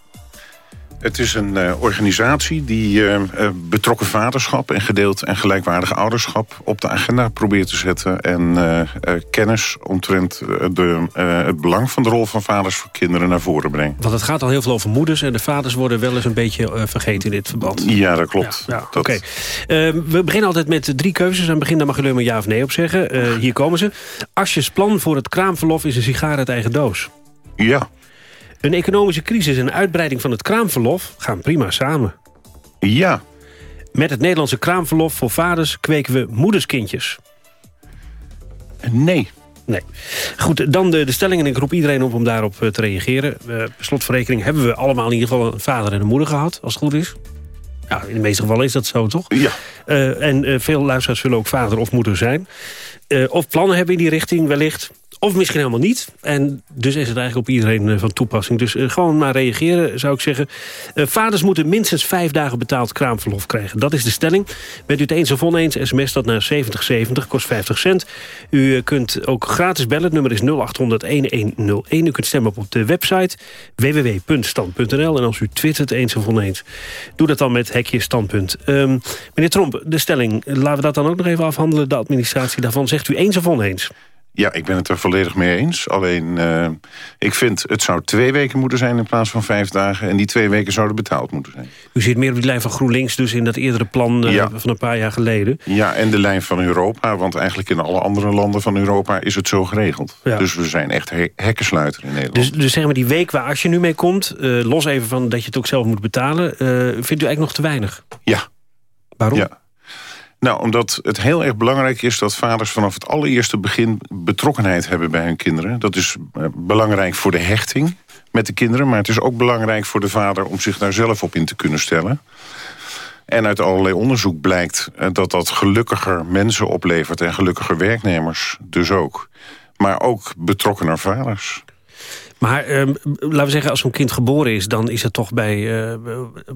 Het is een uh, organisatie die uh, betrokken vaderschap... en gedeeld en gelijkwaardig ouderschap op de agenda probeert te zetten... en uh, kennis omtrent de, het belang van de rol van vaders voor kinderen naar voren brengt. Want het gaat al heel veel over moeders... en de vaders worden wel eens een beetje vergeten in dit verband. Ja, dat klopt. Ja, ja, Oké. we beginnen altijd met drie keuzes. Aan het begin daar mag jullie maar ja of nee op zeggen. hier komen ze. Asjes plan voor het kraamverlof is een sigaar uit eigen doos. Ja. Een economische crisis en uitbreiding van het kraamverlof gaan prima samen. Ja. Met het Nederlandse kraamverlof voor vaders kweken we moederskindjes. Nee. Nee. Goed, dan de, de stelling en ik roep iedereen op om daarop eh, te reageren. Uh, slotverrekening hebben we allemaal in ieder geval een vader en een moeder gehad, als het goed is. Ja, in de meeste gevallen is dat zo, toch? Ja. Uh, en veel luisteraars zullen ook vader of moeder zijn. of plannen hebben in die richting wellicht. Of misschien helemaal niet. En dus is het eigenlijk op iedereen eh, van toepassing. Dus uh, gewoon maar reageren, zou ik zeggen. Uh, vaders moeten minstens vijf dagen betaald kraamverlof krijgen. Dat is de stelling. Bent u het eens of oneens, sms dat naar 7070, kost 50 cent. U kunt ook gratis bellen, het nummer is 0800-1101. U kunt stemmen op, de website www.stand.nl. En als u twittert eens of oneens, doe dat dan met hekje standpunt. Um, meneer Tromp, de stelling, laten we dat dan ook nog even afhandelen. De administratie daarvan, zegt u eens of oneens? Ja, ik ben het er volledig mee eens. Alleen, uh, ik vind het zou twee weken moeten zijn in plaats van vijf dagen. En die twee weken zouden betaald moeten zijn. U zit meer op die lijn van GroenLinks dus in dat eerdere plan uh, ja. van een paar jaar geleden. Ja, en de lijn van Europa. Want eigenlijk in alle andere landen van Europa is het zo geregeld. Ja. Dus we zijn echt he hekkensluiter in Nederland. Dus, dus zeg maar die week waar als je nu mee komt... Uh, los even van dat je het ook zelf moet betalen... vindt u eigenlijk nog te weinig? Ja. Waarom? Ja. Nou, omdat het heel erg belangrijk is dat vaders vanaf het allereerste begin betrokkenheid hebben bij hun kinderen. Dat is eh, belangrijk voor de hechting met de kinderen, maar het is ook belangrijk voor de vader om zich daar zelf op in te kunnen stellen. En uit allerlei onderzoek blijkt eh, dat dat gelukkiger mensen oplevert en gelukkiger werknemers dus ook. Maar ook betrokkener vaders. Maar ehm, laten we zeggen, als zo'n kind geboren is... dan is het toch bij uh,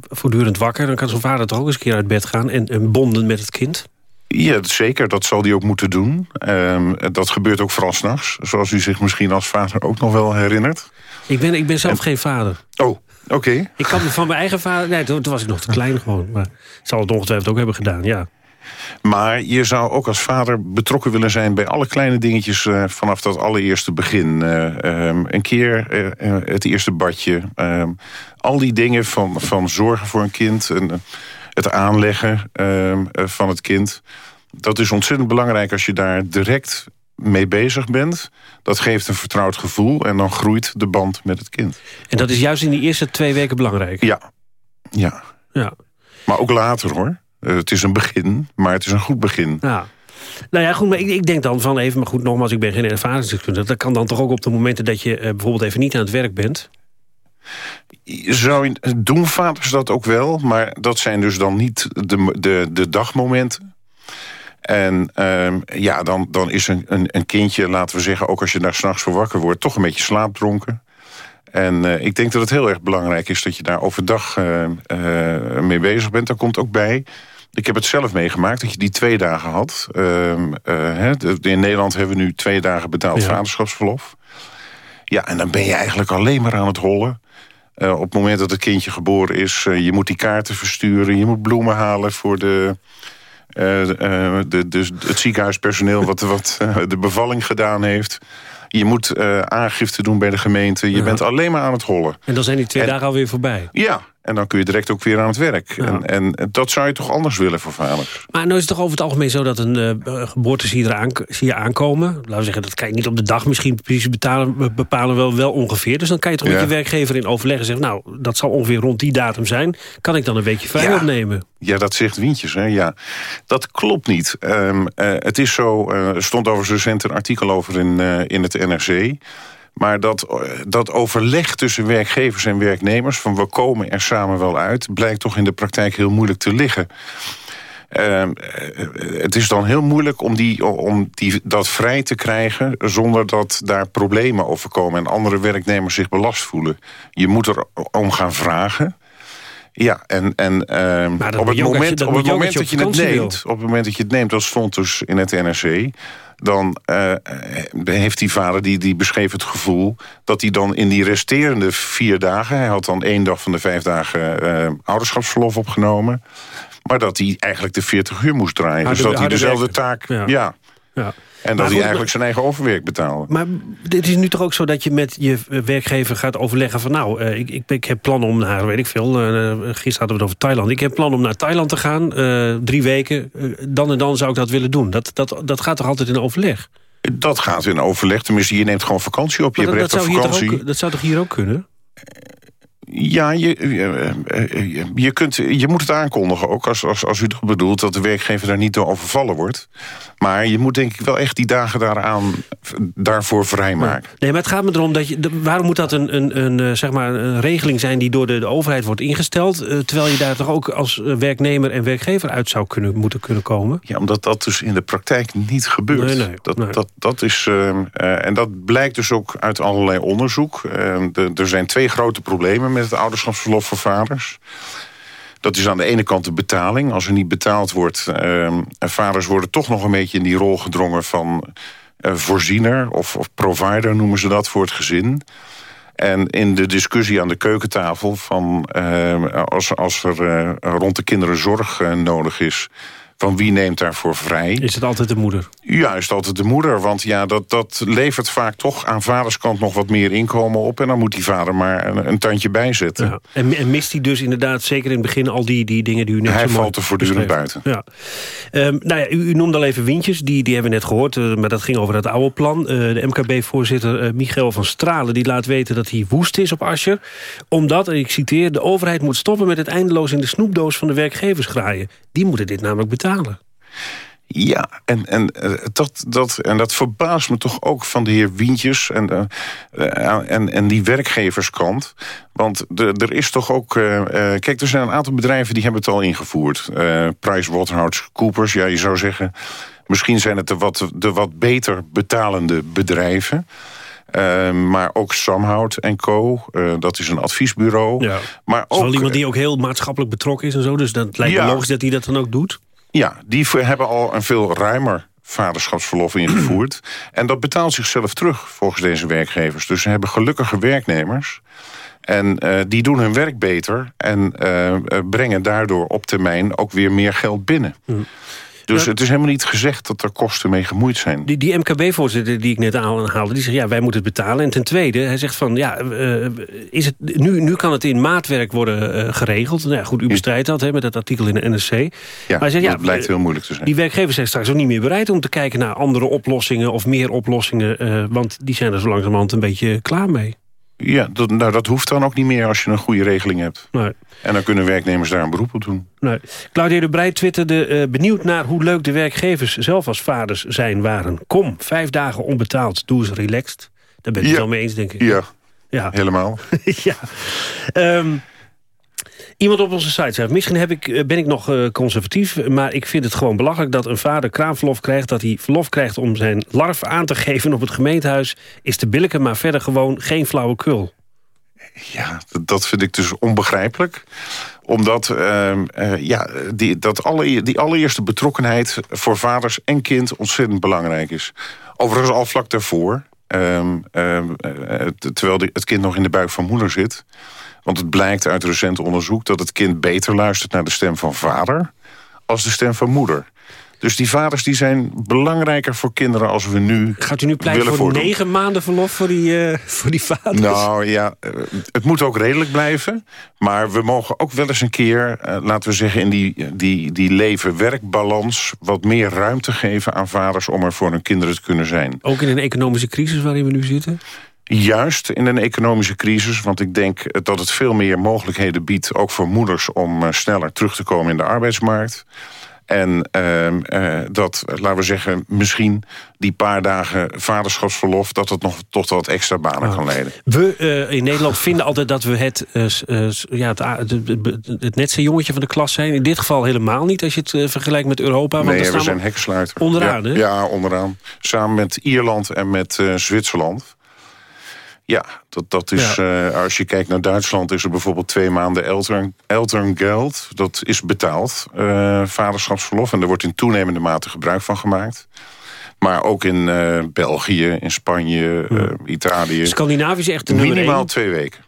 voortdurend wakker. Dan kan zo'n vader toch ook eens een keer uit bed gaan... en, en bonden met het kind? Ja, zeker. Dat zal hij ook moeten doen. Um, dat gebeurt ook vooral s'nachts. Zoals u zich misschien als vader ook nog wel herinnert. Ik ben, ik ben zelf geen vader. Oh, oké. Ik kan van mijn eigen vader... Nee, toen, was ik nog te klein gewoon. Maar ik zal het ongetwijfeld ook hebben gedaan, ja. Maar je zou ook als vader betrokken willen zijn... bij alle kleine dingetjes uh, vanaf dat allereerste begin. Uh, um, een keer uh, het eerste badje. Um, al die dingen van, van zorgen voor een kind... En, het aanleggen um, van het kind. Dat is ontzettend belangrijk als je daar direct mee bezig bent. Dat geeft een vertrouwd gevoel en dan groeit de band met het kind. En dat is juist in die eerste twee weken belangrijk? Ja, ja. ja. Maar ook later hoor. Uh, het is een begin, maar het is een goed begin. Ja. Nou ja, goed, maar ik, ik, denk dan van even... maar goed, nogmaals, ik ben geen ervaringsdeskundige. Dat kan dan toch ook op de momenten dat je uh, bijvoorbeeld even niet aan het werk bent? Zo doen vaders dat ook wel, maar dat zijn dus dan niet de, de, de dagmomenten. En uh, ja, dan, dan is een, een, een, kindje, laten we zeggen... ook als je daar s'nachts voor wakker wordt, toch een beetje slaapdronken. En uh, ik denk dat het heel erg belangrijk is dat je daar overdag uh, mee bezig bent. Daar komt ook bij... Ik heb het zelf meegemaakt dat je die twee dagen had. Ehm, in Nederland hebben we nu twee dagen betaald ja. vaderschapsverlof. Ja, en dan ben je eigenlijk alleen maar aan het rollen. Op het moment dat het kindje geboren is, je moet die kaarten versturen. Je moet bloemen halen voor de, de, de, het ziekenhuispersoneel wat, wat de bevalling gedaan heeft. Je moet aangifte doen bij de gemeente. Je ja. bent alleen maar aan het rollen. En dan zijn die twee en, dagen alweer voorbij. Ja, en dan kun je direct ook weer aan het werk. Ja. En, en, dat zou je toch anders willen voor? Maar nou is het toch over het algemeen zo dat een uh, geboorte zie je, eraan, zie je aankomen. Laten we zeggen, dat kan je niet op de dag misschien precies betalen, bepalen, wel, wel ongeveer. Dus dan kan je toch ja. met je werkgever in overleg en zeggen... nou, dat zal ongeveer rond die datum zijn. Kan ik dan een weekje vrij ja. opnemen? Ja, dat zegt Wientjes, hè? ja. Dat klopt niet. Um, uh, het is zo, uh, er stond overigens recent een artikel over in, in het NRC... Maar dat, dat overleg tussen werkgevers en werknemers... van we komen er samen wel uit... blijkt toch in de praktijk heel moeilijk te liggen. Uh, het is dan heel moeilijk om, die, om die, dat vrij te krijgen... zonder dat daar problemen over komen... en andere werknemers zich belast voelen. Je moet er om gaan vragen... Ja, en, en uh, op het moment, op het moment dat je het neemt, op het moment dat je het neemt, dat stond dus in het NRC, dan uh, heeft die vader, die, die beschreef het gevoel... dat hij dan in die resterende vier dagen... hij had dan één dag van de vijf dagen uh, ouderschapsverlof opgenomen... maar dat hij eigenlijk de 40 uur moest draaien. Harde, dus dat hij dezelfde werken. taak... Ja. ja. ja. En dat hij eigenlijk zijn eigen overwerk betaalde. Maar het is nu toch ook zo dat je met je werkgever gaat overleggen van... nou, uh, ik, ik, ik, heb plan om naar, weet ik veel... Uh, gisteren hadden we het over Thailand. Ik heb plan om naar Thailand te gaan, uh, drie weken. dan en dan zou ik dat willen doen. Dat, dat, dat gaat toch altijd in overleg? Dat gaat in overleg. Tenminste, je neemt gewoon vakantie op. Je maar hebt dat, recht dat, op zou vakantie. ook, dat zou toch hier ook kunnen? Ja, je, je, je, kunt, je moet het aankondigen, ook als, als, als u dat bedoelt... dat de werkgever daar niet door overvallen wordt. Maar je moet denk ik wel echt die dagen daaraan, daarvoor vrijmaken. Nee, maar het gaat me erom, dat je, waarom moet dat een, een, een, zeg maar een regeling zijn... die door de, de overheid wordt ingesteld... Terwijl je daar toch ook als werknemer en werkgever uit zou kunnen, moeten kunnen komen? Ja, omdat dat dus in de praktijk niet gebeurt. Nee, nee, dat, nee. Dat, dat is, uh, uh, en dat blijkt dus ook uit allerlei onderzoek. De, er zijn twee grote problemen met het ouderschapsverlof voor vaders. Dat is aan de ene kant de betaling. Als er niet betaald wordt, uh, vaders worden toch nog een beetje in die rol gedrongen van uh, voorziener of, of, provider noemen ze dat voor het gezin. En in de discussie aan de keukentafel van uh, als, als er rond de kinderen zorg nodig is van wie neemt daarvoor vrij? Is het altijd de moeder? Juist altijd de moeder, want ja, dat, dat levert vaak toch aan vaderskant nog wat meer inkomen op... en dan moet die vader maar een, een tandje bijzetten. Ja. En, en, mist hij dus inderdaad zeker in het begin al die, die dingen die u net Hij valt er voortdurend buiten. Ja. Um, nou ja, u, u, noemde al even Windjes, die, die hebben we net gehoord... Uh, maar dat ging over het oude plan. Uh, de MKB-voorzitter uh, Michael van Stralen die laat weten dat hij woest is op Ascher... omdat, en ik citeer, de overheid moet stoppen met het eindeloos in de snoepdoos van de werkgevers graaien. Die moeten dit namelijk betalen. Ja, en, en, dat, dat, en dat verbaast me toch ook van de heer Wientjes en, uh, en, en die werkgeverskant. Want de, er is toch ook... Uh, kijk, er zijn een aantal bedrijven die hebben het al ingevoerd. Uh, PricewaterhouseCoopers, ja, je zou zeggen... misschien zijn het de wat, de wat beter betalende bedrijven... Uh, maar ook Samhout en Co. Uh, dat is een adviesbureau. Ja. Maar ook, wel iemand die ook heel maatschappelijk betrokken is en zo. Dus dat lijkt me logisch dat hij dat dan ook doet. Ja, die hebben al een veel ruimer vaderschapsverlof ingevoerd. en dat betaalt zichzelf terug volgens deze werkgevers. Dus ze hebben gelukkige werknemers. En eh, die doen hun werk beter en eh, eh, brengen daardoor op termijn ook weer meer geld binnen. Dus het is helemaal niet gezegd dat er kosten mee gemoeid zijn. Die, die MKB-voorzitter die ik net aanhaalde, die zegt ja, wij moeten het betalen. En ten tweede, hij zegt van ja, eh, is het, nu, nu kan het in maatwerk worden eh, geregeld. Nou ja, goed, u bestrijdt dat hè, met dat artikel in de NSC. Ja, maar hij zegt, ja, dat blijkt heel moeilijk te zijn. Die werkgevers zijn straks ook niet meer bereid om te kijken naar andere oplossingen of meer oplossingen. eh, want die zijn er zo langzamerhand een beetje klaar mee. Ja, dat, nou, dat hoeft dan ook niet meer als je een goede regeling hebt. Nee. En dan kunnen werknemers daar een beroep op doen. Nee. Claudia de Breij twitterde eh, benieuwd naar hoe leuk de werkgevers zelf als vaders zijn waren. Kom, vijf dagen onbetaald, doe eens relaxed. Daar ben ik het wel mee eens, denk ik. Ja, Ja. helemaal. ja. Ehm, iemand op onze site zegt... misschien heb ik, eh, ben ik nog eh, conservatief... maar ik vind het gewoon belachelijk dat een vader kraamverlof krijgt... dat hij verlof krijgt om zijn larf aan te geven op het gemeentehuis... is te billijken, maar verder gewoon geen flauwekul. Ja, dat- vind ik dus onbegrijpelijk. Omdat ehm, eh, ja, die, dat alle, die allereerste betrokkenheid voor vaders en kind ontzettend belangrijk is. Overigens al vlak daarvoor, ehm, ehm, eh, terwijl het kind nog in de buik van moeder zit. Want het blijkt uit recent onderzoek dat het kind beter luistert naar de stem van vader als de stem van moeder. Dus die vaders die zijn belangrijker voor kinderen als we nu Gaat u nu pleiten voor voordoen. negen maanden verlof voor die, eh, voor die vaders? Nou ja, eh, het moet ook redelijk blijven. Maar we mogen ook wel eens een keer, eh, laten we zeggen... in die, die, die leven-werkbalans wat meer ruimte geven aan vaders... om er voor hun kinderen te kunnen zijn. Ook in een economische crisis waarin we nu zitten? Juist in een economische crisis, want ik denk dat het veel meer mogelijkheden biedt... ook voor moeders om eh, sneller terug te komen in de arbeidsmarkt... En ehm, eh, dat, laten we zeggen, misschien die paar dagen vaderschapsverlof... dat het nog tot wat extra banen kan leiden. We eh, in Nederland vinden altijd dat we het, ja, het, het, netse jongetje van de klas zijn. In dit geval helemaal niet als je het vergelijkt met Europa. Want nee, we zijn heksluiter. onderaan, ja, hè? Ja, onderaan. Samen met Ierland en met Zwitserland. Ja, dat, dat is, eh, als je kijkt naar Duitsland... is er bijvoorbeeld twee maanden Eltern, Elterngeld. Dat is betaald, eh, vaderschapsverlof. En daar wordt in toenemende mate gebruik van gemaakt. Maar ook in eh, België, in Spanje, Italië. Scandinavië is echt de nummer Minimaal één. twee weken.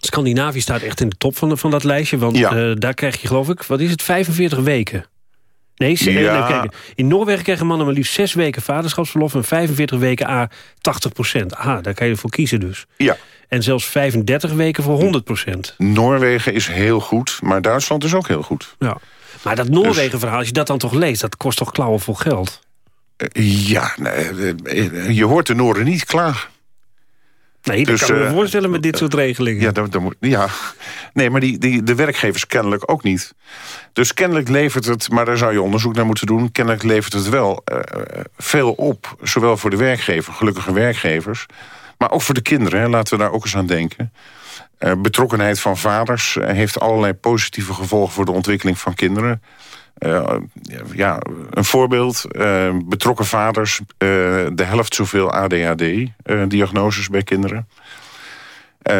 Scandinavië staat echt in de top van, van dat lijstje. Want Ja. daar krijg je geloof ik, wat is het, 45 weken. Nee, eh, Ja. in Noorwegen krijgen mannen maar liefst 6 weken vaderschapsverlof... en 45 weken A 80 procent. Aha, daar kan je voor kiezen dus. Ja. En zelfs 35 weken voor 100 procent. Noorwegen is heel goed, maar Duitsland is ook heel goed. Ja. Maar dat Noorwegen-verhaal, als je dat dan toch leest... dat kost toch klauwen vol geld? Eh, Ja, eh, je hoort de Noorden niet klagen. Nee, dat Dus, kan ik me eh, voorstellen met dit soort regelingen. Ja, dat, dat moet, ja. nee maar die, die, de werkgevers kennelijk ook niet. Dus kennelijk levert het, maar daar zou je onderzoek naar moeten doen... kennelijk levert het wel eh, veel op, zowel voor de werkgever, gelukkige werkgevers... maar ook voor de kinderen, hè, laten we daar ook eens aan denken. Eh, betrokkenheid van vaders eh, heeft allerlei positieve gevolgen... voor de ontwikkeling van kinderen. Eh, ja, een voorbeeld, eh, betrokken vaders, eh, de helft zoveel ADHD-diagnoses bij kinderen.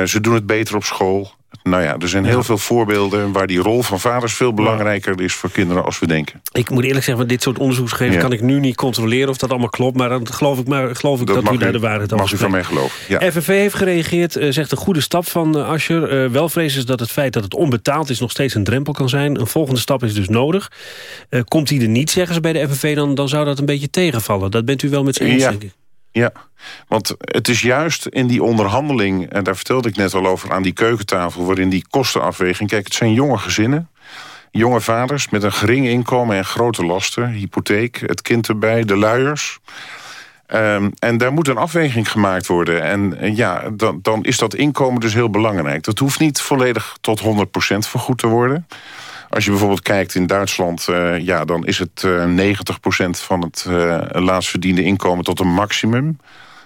Ze doen het beter op school. Nou ja, er zijn heel veel voorbeelden waar die rol van vaders veel belangrijker is voor kinderen als we denken. Ik moet eerlijk zeggen, dit soort onderzoeksgevers Ja. kan ik nu niet controleren of dat allemaal klopt. Maar dan geloof ik, maar, geloof ik dat, u daar de waarheid over mag u van mij geloven. Ja. FNV heeft gereageerd, eh, zegt een goede stap van uh, Ascher. Uh, wel ze dat het feit dat het onbetaald is nog steeds een drempel kan zijn. Een volgende stap is dus nodig. Komt die er niet, zeggen ze bij de FNV, dan, dan zou dat een beetje tegenvallen. Dat bent u wel met z'n eens, Ja. denk ik. Ja, want het is juist in die onderhandeling... en daar vertelde ik net al over aan die keukentafel... waarin die kostenafweging... kijk, het zijn jonge gezinnen, jonge vaders... met een gering inkomen en grote lasten. Hypotheek, het kind erbij, de luiers... Um, en daar moet een afweging gemaakt worden. En, en ja, dan, dan is dat inkomen dus heel belangrijk. Dat hoeft niet volledig tot 100% vergoed te worden. Als je bijvoorbeeld kijkt in Duitsland... Uh, ja, dan is het uh, 90% van het uh, laatst verdiende inkomen tot een maximum.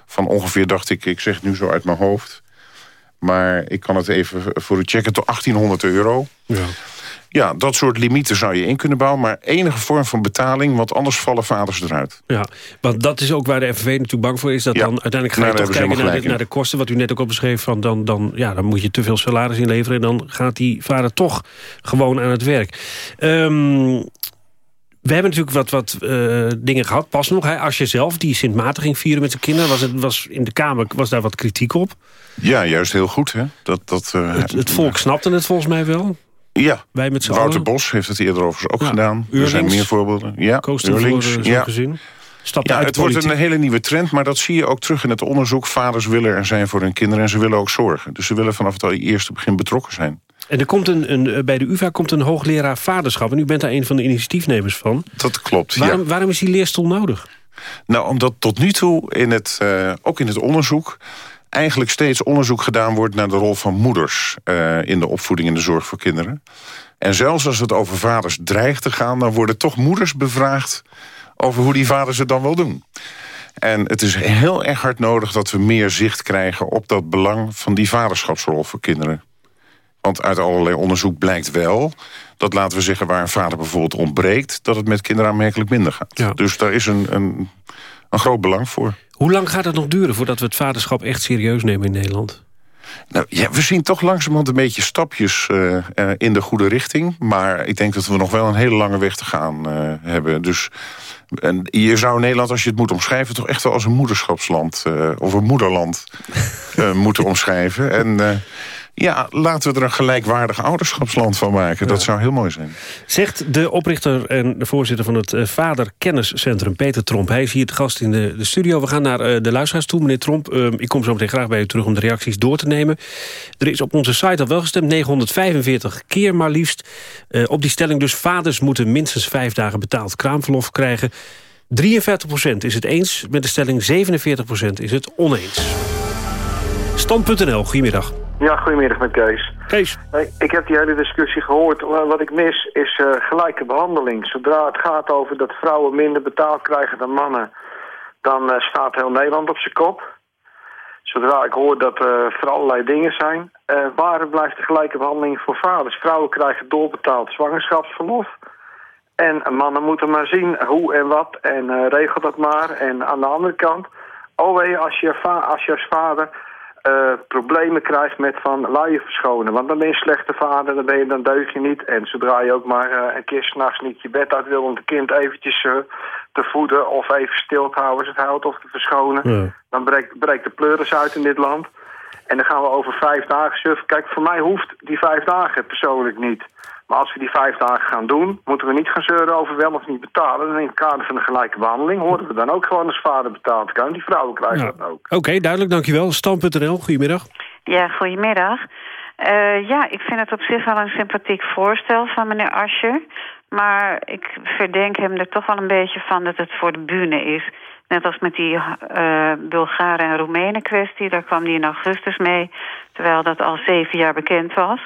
Van ongeveer, dacht ik, ik zeg het nu zo uit mijn hoofd... maar ik kan het even voor u checken, tot 1800 euro. Ja. Ja, dat soort limieten zou je in kunnen bouwen... maar enige vorm van betaling, want anders vallen vaders eruit. Ja, want dat is ook waar de FNV natuurlijk bang voor is... dat Ja. dan uiteindelijk ga je Nou, daar toch kijken naar de, helemaal naar de kosten... wat u net ook al beschreef, van dan, dan, ja, dan moet je te veel salaris inleveren... en dan gaat die vader toch gewoon aan het werk. Ehm, we hebben natuurlijk wat, wat eh, dingen gehad, pas nog. Hè, als je zelf die Sint Maarten ging vieren met zijn kinderen... Was het, was in de Kamer was daar wat kritiek op. Ja, juist heel goed. Hè? Dat, dat, eh, Het, het volk snapte het volgens mij wel. Ja, Wij met Wouter allen. Bos heeft het eerder overigens ook gedaan. Er zijn meer voorbeelden. Ja, Eurlings, ja. Stapte Ja, het wordt een hele nieuwe trend, maar dat zie je ook terug in het onderzoek. Vaders willen er zijn voor hun kinderen en ze willen ook zorgen. Dus ze willen vanaf het eerste begin betrokken zijn. En er komt een, een, bij de UvA komt een hoogleraar vaderschap. En u bent daar een van de initiatiefnemers van. Dat klopt, Waarom, ja. waarom is die leerstoel nodig? Nou, omdat tot nu toe, in het, eh, ook in het onderzoek... eigenlijk steeds onderzoek gedaan wordt naar de rol van moeders... eh, in de opvoeding en de zorg voor kinderen. En zelfs als het over vaders dreigt te gaan... dan worden toch moeders bevraagd over hoe die vaders het dan wel doen. En het is heel erg hard nodig dat we meer zicht krijgen... op dat belang van die vaderschapsrol voor kinderen. Want uit allerlei onderzoek blijkt wel dat, laten we zeggen... waar een vader bijvoorbeeld ontbreekt... dat het met kinderen aanmerkelijk minder gaat. Dus daar is een, een, een groot belang voor. Hoe lang gaat het nog duren voordat we het vaderschap echt serieus nemen in Nederland? Nou, ja, we zien toch langzamerhand een beetje stapjes eh, eh, in de goede richting. Maar ik denk dat we nog wel een hele lange weg te gaan eh, hebben. Dus en je zou Nederland, als je het moet omschrijven... toch echt wel als een moederschapsland of een moederland moeten omschrijven. En ja, laten we er een gelijkwaardig ouderschapsland van maken. Dat zou heel mooi zijn. Zegt de oprichter en de voorzitter van het eh, Vaderkenniscentrum, Peter Tromp. Hij is hier te gast in de, de studio. We gaan naar eh, de luisteraars toe, meneer Tromp. Eh, ik kom zo meteen graag bij u terug om de reacties door te nemen. Er is op onze site al wel gestemd, 945 keer maar liefst. Op die stelling dus, vaders moeten minstens vijf dagen betaald kraamverlof krijgen. 53% is het eens met de stelling, 47% is het oneens. Stand.nl, goedemiddag. Ja, goedemiddag met Kees. Kees. Ik heb die hele discussie gehoord. Wa- Wat ik mis is eh, gelijke behandeling. Zodra het gaat over dat vrouwen minder betaald krijgen dan mannen... dan eh, staat heel Nederland op zijn kop. Zodra ik hoor dat er voor allerlei dingen zijn... eh, waar blijft de gelijke behandeling voor vaders? Vrouwen krijgen doorbetaald zwangerschapsverlof... En mannen moeten maar zien hoe en wat en eh, regel dat maar. En aan de andere kant, oh wee, als je, als je als vader eh, problemen krijgt met van luien verschonen. Want dan ben je een slechte vader, dan, ben je, dan deug je niet. En zodra je ook maar eh, een keer s'nachts niet je bed uit wil om het kind eventjes eh, te voeden of even stil te houden als het huilt of te verschonen. Dan breekt, breekt de pleuris uit in dit land. En dan gaan we over vijf dagen surfen. Kijk, voor mij hoeft die vijf dagen persoonlijk niet. Maar als we die vijf dagen gaan doen, moeten we niet gaan zeuren over wel of niet betalen. En in het kader van de gelijke behandeling horen we dan ook gewoon als vader betaald kan. Die vrouwen krijgen Ja. dat ook. Oké, duidelijk, dankjewel. Stand.nl, goedemiddag. Ja, goedemiddag. Eh, ja, ik vind het op zich wel een sympathiek voorstel van meneer Ascher. Maar ik verdenk hem er toch wel een beetje van dat het voor de bühne is. Net als met die eh Bulgaren en Roemenen kwestie. Daar kwam hij in augustus mee, terwijl dat al zeven jaar bekend was.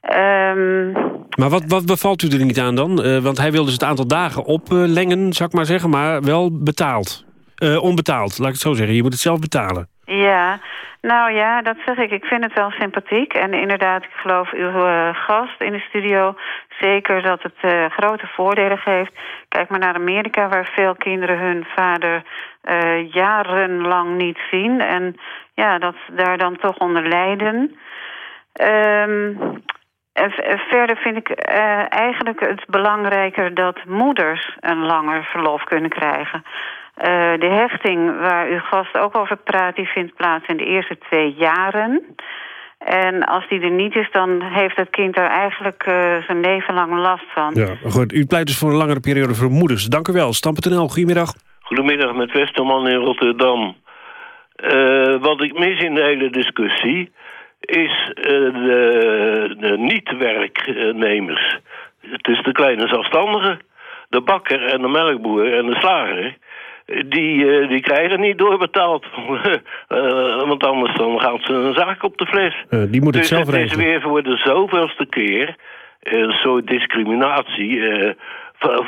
Ehm, Maar wat, wat bevalt u er niet aan dan? Eh, want hij wil dus het aantal dagen oplengen, zou ik maar zeggen, maar wel betaald. Eh, onbetaald, laat ik het zo zeggen. Je moet het zelf betalen. Ja, nou ja, dat zeg ik. Ik vind het wel sympathiek. En inderdaad, ik geloof uw gast in de studio zeker dat het grote voordelen geeft. Kijk maar naar Amerika, waar veel kinderen hun vader jarenlang niet zien. En ja, dat ze daar dan toch onder lijden. Ehm, en en verder vind ik eh, eigenlijk het belangrijker dat moeders een langer verlof kunnen krijgen. Eh, de hechting waar uw gast ook over praat, die vindt plaats in de eerste twee jaren. En als die er niet is, dan heeft het kind daar eigenlijk eh, zijn leven lang last van. Ja, goed. U pleit dus voor een langere periode voor moeders. Dank u wel. Stam.nl, goedemiddag. Goedemiddag met Westerman in Rotterdam. Eh, wat ik mis in de hele discussie is eh, de, de niet-werknemers. Het is de kleine zelfstandigen. De bakker en de melkboer en de slager. Die, eh, die krijgen niet doorbetaald. Eh, want anders dan gaat ze een zaak op de fles. Die moet het dus zelf het is regelen. weer voor de zoveelste keer een soort discriminatie...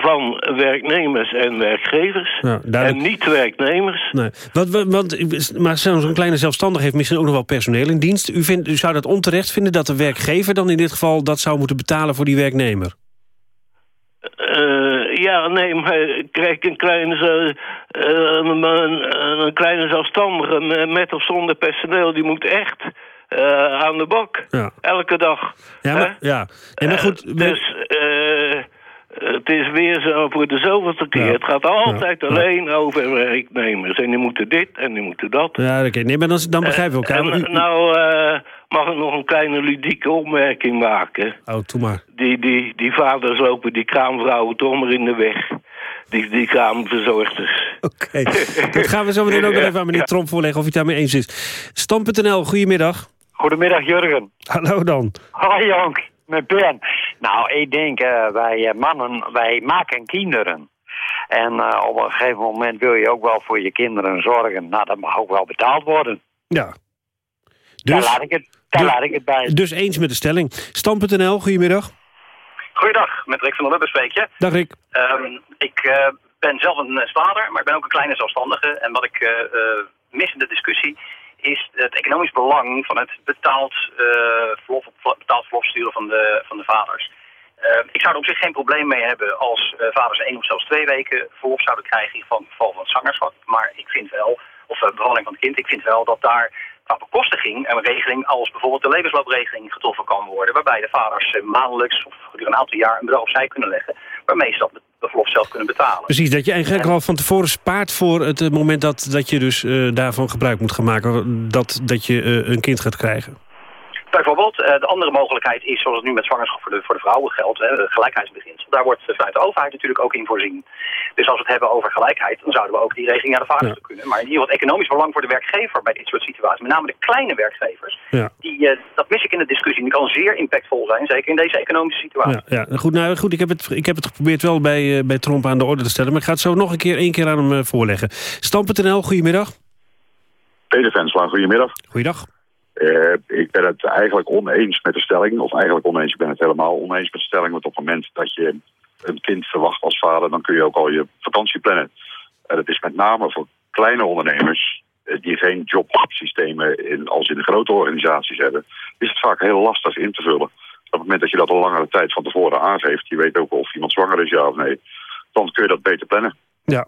van werknemers en werkgevers. En niet werknemers. Nee. Wat, wat, want, maar zo'n kleine zelfstandige heeft misschien ook nog wel personeel in dienst. U, vindt, u zou dat onterecht vinden dat de werkgever dan in dit geval... dat zou moeten betalen voor die werknemer? Eh, ja, nee, maar kijk, een kleine, eh, een, een- kleine zelfstandige me- met of zonder personeel... die moet echt eh, aan de bak. Ja. Elke dag. Ja, maar, ja. Nee, maar goed, dus eh, het is weer zo voor de zoveelste keer. Het gaat altijd Ja. alleen over werknemers. En die moeten dit en die moeten dat. Ja, oké. Nee, maar dan, dan begrijpen we elkaar. En, nou, eh, mag ik nog een kleine ludieke opmerking maken? Oh, doe maar. Die, die, die vaders lopen die kraamvrouwen toch maar in de weg. Die, die kraamverzorgers. Oké, dat gaan we zo meteen ook nog even aan meneer ja. Tromp voorleggen... of het daarmee eens is. Stam.nl, goedemiddag. Goedemiddag Jurgen. Hallo dan. Hoi Jonk, met Ben. Nou, ik denk, eh, wij eh, mannen, wij maken kinderen. En eh, op een gegeven moment wil je ook wel voor je kinderen zorgen. Nou, dat mag ook wel betaald worden. Ja. daar Dus, laat ik het, daar laat ik het bij. dus eens met de stelling. Stam.nl, goedemiddag. Goeiedag, met Rick van der Lubbe spreek je. Dag Rick. Ehm, ik eh, ben zelf een vader, maar ik ben ook een kleine zelfstandige. En wat ik eh, eh, mis in de discussie is het economisch belang van het betaald, eh verlof, betaald van de, van de vaders. Eh, ik zou er op zich geen probleem mee hebben als eh, vaders één of zelfs twee weken verlof zouden krijgen in geval van zwangerschap. Maar ik vind wel, of uh, bevalling van het kind, ik vind wel dat daar qua bekostiging een regeling als bijvoorbeeld de levensloopregeling getroffen kan worden. Waarbij de vaders maandelijks of gedurende een aantal jaar een bedrag opzij kunnen leggen. Waarmee ze dat verlof zelf kunnen betalen. Precies, dat je eigenlijk al van tevoren spaart voor het eh, moment dat, dat je dus eh, daarvan gebruik moet gaan maken. Dat, dat je eh, een kind gaat krijgen. Bijvoorbeeld, eh, de andere mogelijkheid is, zoals het nu met zwangerschap voor de, voor de vrouwen geldt, het gelijkheidsbeginsel. Daar wordt vanuit de overheid natuurlijk ook in voorzien. Dus als we het hebben over gelijkheid, dan zouden we ook die regeling naar de vaders toe kunnen. Maar hier wat economisch belang voor de werkgever bij dit soort situaties, met name de kleine werkgevers, Ja. die, eh, dat mis ik in de discussie. Die kan zeer impactvol zijn, zeker in deze economische situatie. Ja, ja. Goed, nou, goed ik, heb het, ik heb het geprobeerd wel bij, eh, bij Tromp aan de orde te stellen. Maar ik ga het zo nog een keer, één keer aan hem voorleggen. Stam.nl, goedemiddag. Peter Venslaan, goedemiddag. Goeiedag. Eh, ik ben het eigenlijk oneens met de stelling. Of eigenlijk oneens, ik ben het helemaal oneens met de stelling. Want op het moment dat je een kind verwacht als vader... dan kun je ook al je vakantie plannen. En dat is met name voor kleine ondernemers... eh, die geen jobsystemen in, als in de grote organisaties hebben... is het vaak heel lastig in te vullen. Op het moment dat je dat al langere tijd van tevoren aangeeft... je weet ook of iemand zwanger is, ja of nee... dan kun je dat beter plannen. Ja,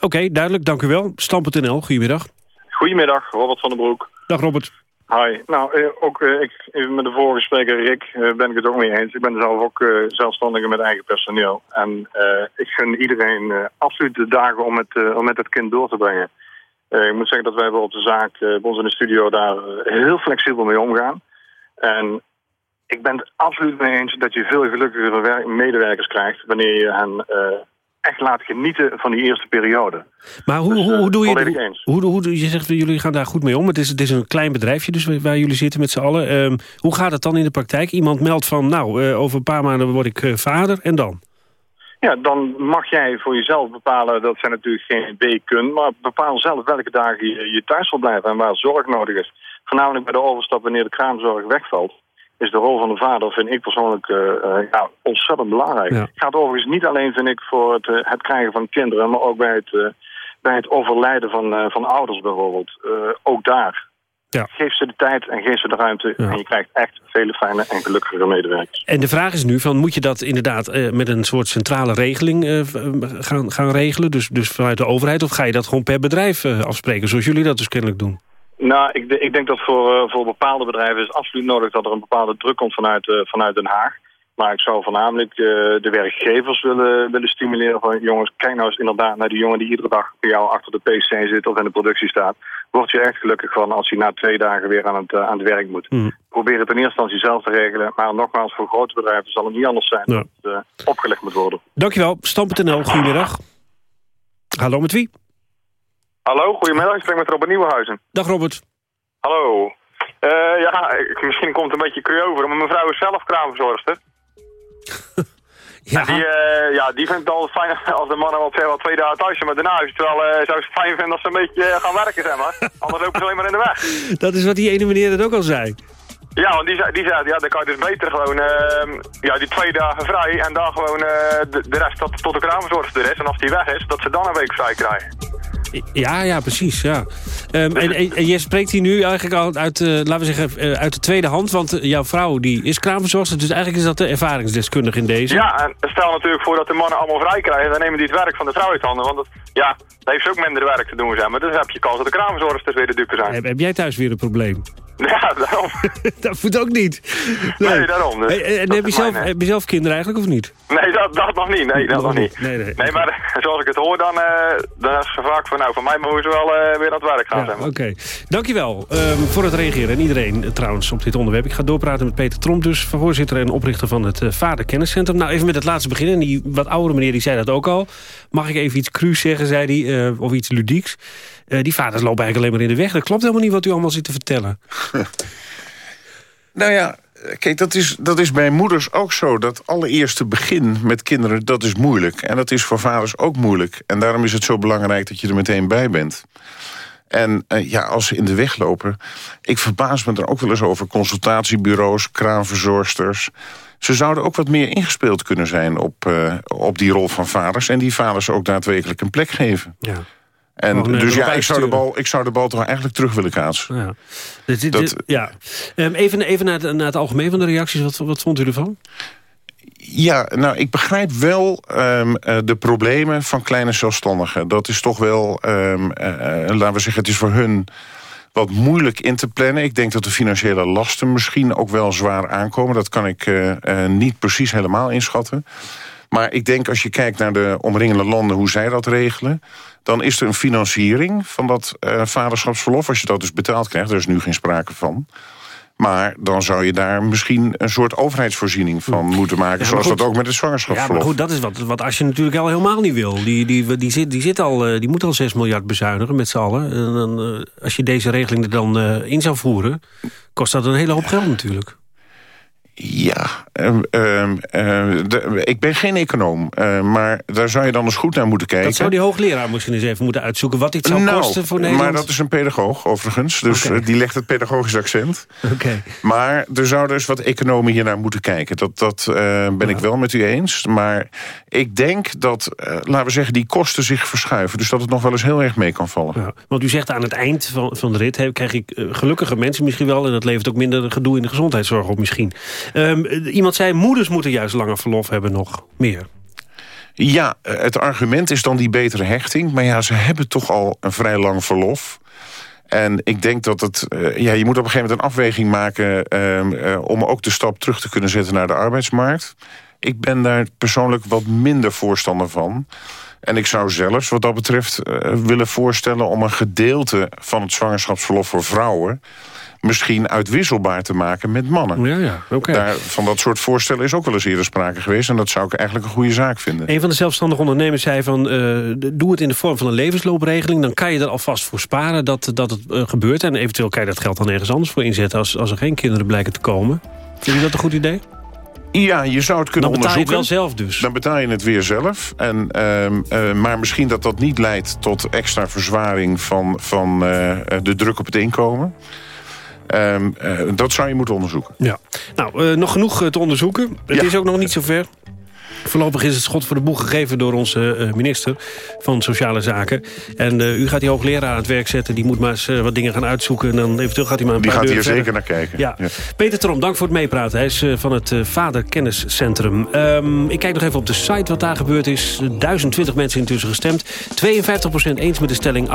oké, duidelijk, dank u wel. Stam.nl, goedemiddag. Goedemiddag, Robert van den Broek. Dag Robert. Hi. Nou, eh, ook eh, ik, even met de vorige spreker Rick eh, ben ik het ook mee eens. Ik ben zelf ook zelfstandige met eigen personeel. En ik gun iedereen absoluut de dagen om eh, om met het kind door te brengen. Ik moet zeggen dat wij wel op de zaak, bij ons in de studio, daar heel flexibel mee omgaan. En ik ben het absoluut mee eens dat je veel gelukkigere werk- medewerkers krijgt wanneer je hen echt laat genieten van die eerste periode. Maar hoe, Dus, hoe, eh, hoe doe je hoe, hoe, je zegt jullie gaan daar goed mee om. Het is, het is een klein bedrijfje dus waar jullie zitten met z'n allen. Ehm, hoe gaat het dan in de praktijk? Iemand meldt van, nou, eh, over een paar maanden word ik eh, vader en dan? Ja, dan mag jij voor jezelf bepalen, dat zijn natuurlijk geen weken, maar bepaal zelf welke dagen je, je thuis wil blijven en waar zorg nodig is. Voornamelijk bij de overstap wanneer de kraamzorg wegvalt, is de rol van de vader, vind ik persoonlijk, eh, eh, ja, ontzettend belangrijk. Het gaat overigens niet alleen, vind ik, voor het, eh, het krijgen van kinderen, maar ook bij het, bij het overlijden van, van ouders bijvoorbeeld. Ook daar. Ja. Geef ze de tijd en geef ze de ruimte en je krijgt echt vele fijne en gelukkigere medewerkers. En de vraag is nu, van, moet je dat inderdaad eh, met een soort centrale regeling eh, gaan, gaan regelen? Dus, dus vanuit de overheid? Of ga je dat gewoon per bedrijf eh, afspreken, zoals jullie dat dus kennelijk doen? Nou, ik, de- ik denk dat voor, eh, voor bepaalde bedrijven is absoluut nodig dat er een bepaalde druk komt vanuit, eh, vanuit Den Haag. Maar ik zou voornamelijk eh, de werkgevers willen, willen stimuleren van jongens, kijk nou eens inderdaad naar die jongen die iedere dag bij jou achter de PC zit of in de productie staat. Word je echt gelukkig van als hij na twee dagen weer aan het, aan het werk moet. Probeer het in eerste instantie zelf te regelen. Maar nogmaals, voor grote bedrijven zal het niet anders zijn Ja. dat het opgelegd moet worden. Dankjewel, Stam.nl, goedemiddag. Hallo, met wie? Hallo, goedemiddag. Ik spreek met Robert Nieuwenhuizen. Dag Robert. Hallo. Eh, ja, ik- misschien komt het een beetje cru over, maar mijn vrouw is zelf kraamverzorgster. Ja. En die, eh, ja, die vindt het al fijn als de mannen twee, wel twee dagen thuis zijn met de huis. Terwijl zou ze het fijn vinden als ze een beetje eh, gaan werken, zeg maar. Anders lopen ze alleen maar in de weg. Dat is wat die ene meneer het ook al zei. Ja, want die zei, die zei ja, dan kan je dus beter gewoon ehm, ja, die twee dagen vrij en dan gewoon de, de rest tot, tot de kraamverzorgster er is. En als die weg is, dat ze dan een week vrij krijgen. Ja, ja, precies. Ja. Ehm, en, en, je spreekt hier nu eigenlijk al uit, uh, laten we zeggen, uh, uit de tweede hand. Want jouw vrouw die is kraamverzorgster, dus eigenlijk is dat de ervaringsdeskundige in deze. Ja, en stel natuurlijk voor dat de mannen allemaal vrij krijgen, dan nemen die het werk van de vrouw uit handen. Want dat, ja, dan heeft ze ook minder werk te doen, zeg maar. Dus heb je kans dat de kraamverzorgsters weer de dupe zijn. Heb, heb jij thuis weer een probleem? Ja, daarom. dat moet ook niet. Nee, nee daarom. Dus. Hey, en heb je, zelf, heb je zelf kinderen eigenlijk of niet? Nee, dat, dat nog niet. Nee, dat nog niet. Nee, nee. nee, maar zoals ik het hoor, dan, uh, dan is ze vaak van, nou, van mij mogen ze wel uh, weer aan het werk gaan. Ja, Oké. Okay. Dankjewel um, voor het reageren. En iedereen uh, trouwens op dit onderwerp. Ik ga doorpraten met Peter Tromp, dus voorzitter en oprichter van het Vaderkenniscentrum. Nou, even met het laatste beginnen. Die wat oudere meneer die zei dat ook al. Mag ik even iets cru's zeggen, zei hij, of iets ludieks. die vaders lopen eigenlijk alleen maar in de weg. Dat klopt helemaal niet wat u allemaal zit te vertellen. Nou ja, kijk, dat is, dat is bij moeders ook zo. Dat allereerste begin met kinderen, dat is moeilijk. En dat is voor vaders ook moeilijk. En daarom is het zo belangrijk dat je er meteen bij bent. En uh, ja, als ze in de weg lopen... ik verbaas me er ook wel eens over consultatiebureaus, kraanverzorgsters... Ze zouden ook wat meer ingespeeld kunnen zijn op, uh, op die rol van vaders... en die vaders ook daadwerkelijk een plek geven. Ja. En dus ja, ik zou, de bal, ik zou de bal toch eigenlijk terug willen kaatsen. Ja. Dit, dit, ja. Um, even even naar, het, naar het algemeen van de reacties. Wat, wat vond u ervan? Ja, nou, ik begrijp wel um, uh, de problemen van kleine zelfstandigen. Dat is toch wel, um, uh, laten we zeggen, het is voor hun wat moeilijk in te plannen. Ik denk dat de financiële lasten misschien ook wel zwaar aankomen. Dat kan ik uh, niet precies helemaal inschatten. Maar ik denk als je kijkt naar de omringende landen, hoe zij dat regelen dan is er een financiering van dat uh, vaderschapsverlof. Als je dat dus betaald krijgt, er is nu geen sprake van. Maar dan zou je daar misschien een soort overheidsvoorziening van moeten maken. Ja, zoals dat ook met het zwangerschapsverlof. Ja, maar goed, dat is wat, wat als je natuurlijk al helemaal niet wil. Die, die, die, zit, die, zit al, die moet al 6 miljard bezuinigen met z'n allen. En dan, uh, als je deze regeling er dan in zou voeren... kost dat een hele hoop geld natuurlijk. Ja, uh, uh, de, ik ben geen econoom, uh, maar daar zou je dan eens goed naar moeten kijken. Dat zou die hoogleraar misschien eens even moeten uitzoeken... wat dit zou nou, kosten voor Nederland. Maar dat is een pedagoog, overigens. Dus okay. die legt het pedagogisch accent. Okay. Maar er zouden dus wat economen hier naar moeten kijken. Dat, dat ben ja. ik wel met u eens. Maar ik denk dat, laten we zeggen, die kosten zich verschuiven. Dus dat het nog wel eens heel erg mee kan vallen. Ja, want u zegt aan het eind van, van de rit... He, krijg ik gelukkige mensen misschien wel... en dat levert ook minder gedoe in de gezondheidszorg op misschien... Um, iemand zei, moeders moeten juist langer verlof hebben nog meer. Ja, het argument is dan die betere hechting. Maar ja, ze hebben toch al een vrij lang verlof. En ik denk dat het... Uh, ja, je moet op een gegeven moment een afweging maken... Uh, uh, om ook de stap terug te kunnen zetten naar de arbeidsmarkt. Ik ben daar persoonlijk wat minder voorstander van. En ik zou zelfs wat dat betreft willen voorstellen... om een gedeelte van het zwangerschapsverlof voor vrouwen misschien uitwisselbaar te maken met mannen. Ja, ja, okay. Daar, van dat soort voorstellen is ook wel eens eerder sprake geweest... en dat zou ik eigenlijk een goede zaak vinden. Een van de zelfstandige ondernemers zei van... Uh, doe het in de vorm van een levensloopregeling... dan kan je er alvast voor sparen dat, dat het uh, gebeurt... en eventueel kan je dat geld dan ergens anders voor inzetten... als, als er geen kinderen blijken te komen. Vind je dat een goed idee? Ja, je zou het kunnen dan betaal onderzoeken. je het wel zelf dus. Dan betaal je het weer zelf. En, uh, uh, maar misschien dat dat niet leidt tot extra verzwaring van, van uh, de druk op het inkomen. Um, uh, dat zou je moeten onderzoeken. Ja. Nou, uh, nog genoeg te onderzoeken. Het ja. is ook nog niet zover. Voorlopig is het schot voor de boeg gegeven door onze uh, minister van Sociale Zaken. En uh, u gaat die hoogleraar aan het werk zetten. Die moet maar eens uh, wat dingen gaan uitzoeken. En dan eventueel gaat hij maar een die paar Die gaat hier verder. zeker naar kijken. Ja. ja. Peter Trom, dank voor het meepraten. Hij is van het Vaderkenniscentrum. Um, ik kijk nog even op de site wat daar gebeurd is. 1020 mensen intussen gestemd. 52% eens met de stelling,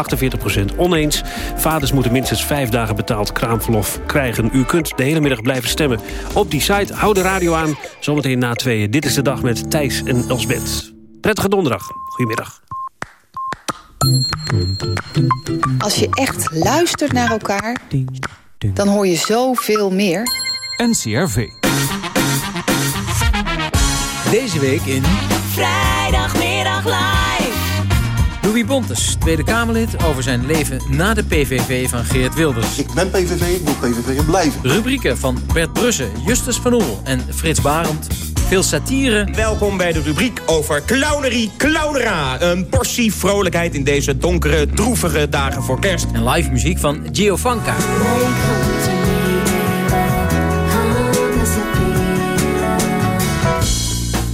48% oneens. Vaders moeten minstens vijf dagen betaald kraamverlof krijgen. U kunt de hele middag blijven stemmen op die site. Hou de radio aan. Zometeen na tweeën. Dit is de dag met Thijs en Elsbeth. Prettige donderdag. Goedemiddag. Als je echt luistert naar elkaar, dan hoor je zoveel meer. NCRV. Deze week in... Vrijdagmiddag live. Louis Bontes, Tweede Kamerlid, over zijn leven na de PVV van Geert Wilders. Ik ben PVV, ik wil PVV blijven. Rubrieken van Bert Brussen, Justus van Oel en Frits Barend. Veel satire. Welkom bij de rubriek over clownerie clownera. Een portie vrolijkheid in deze donkere, droevige dagen voor kerst. En live muziek van Giovanka.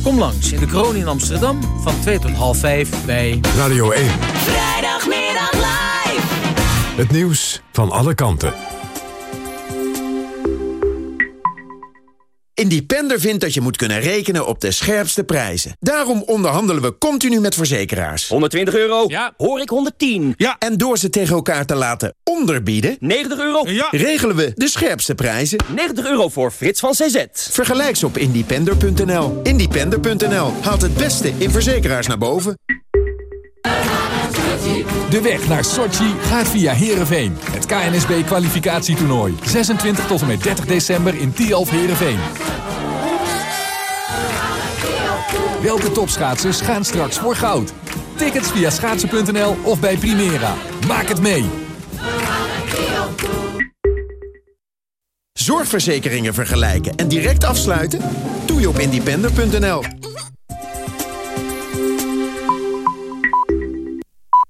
Kom langs in de Kroon in Amsterdam van 2 tot half 5 bij Radio 1. Vrijdagmiddag live. Het nieuws van alle kanten. Independer vindt dat je moet kunnen rekenen op de scherpste prijzen. Daarom onderhandelen we continu met verzekeraars. 120 euro? Ja. Hoor ik 110? Ja. En door ze tegen elkaar te laten onderbieden... 90 euro? Ja. Regelen we de scherpste prijzen. 90 euro voor Frits van CZ. Vergelijk ze op independer.nl. Independer.nl haalt het beste in verzekeraars naar boven. De weg naar Sochi gaat via Heerenveen. Het KNSB kwalificatietoernooi. 26 tot en met 30 december in Tialf Heerenveen. Welke topschaatsers gaan straks voor goud? Tickets via schaatsen.nl of bij Primera. Maak het mee! Zorgverzekeringen vergelijken en direct afsluiten? Doe je op independer.nl.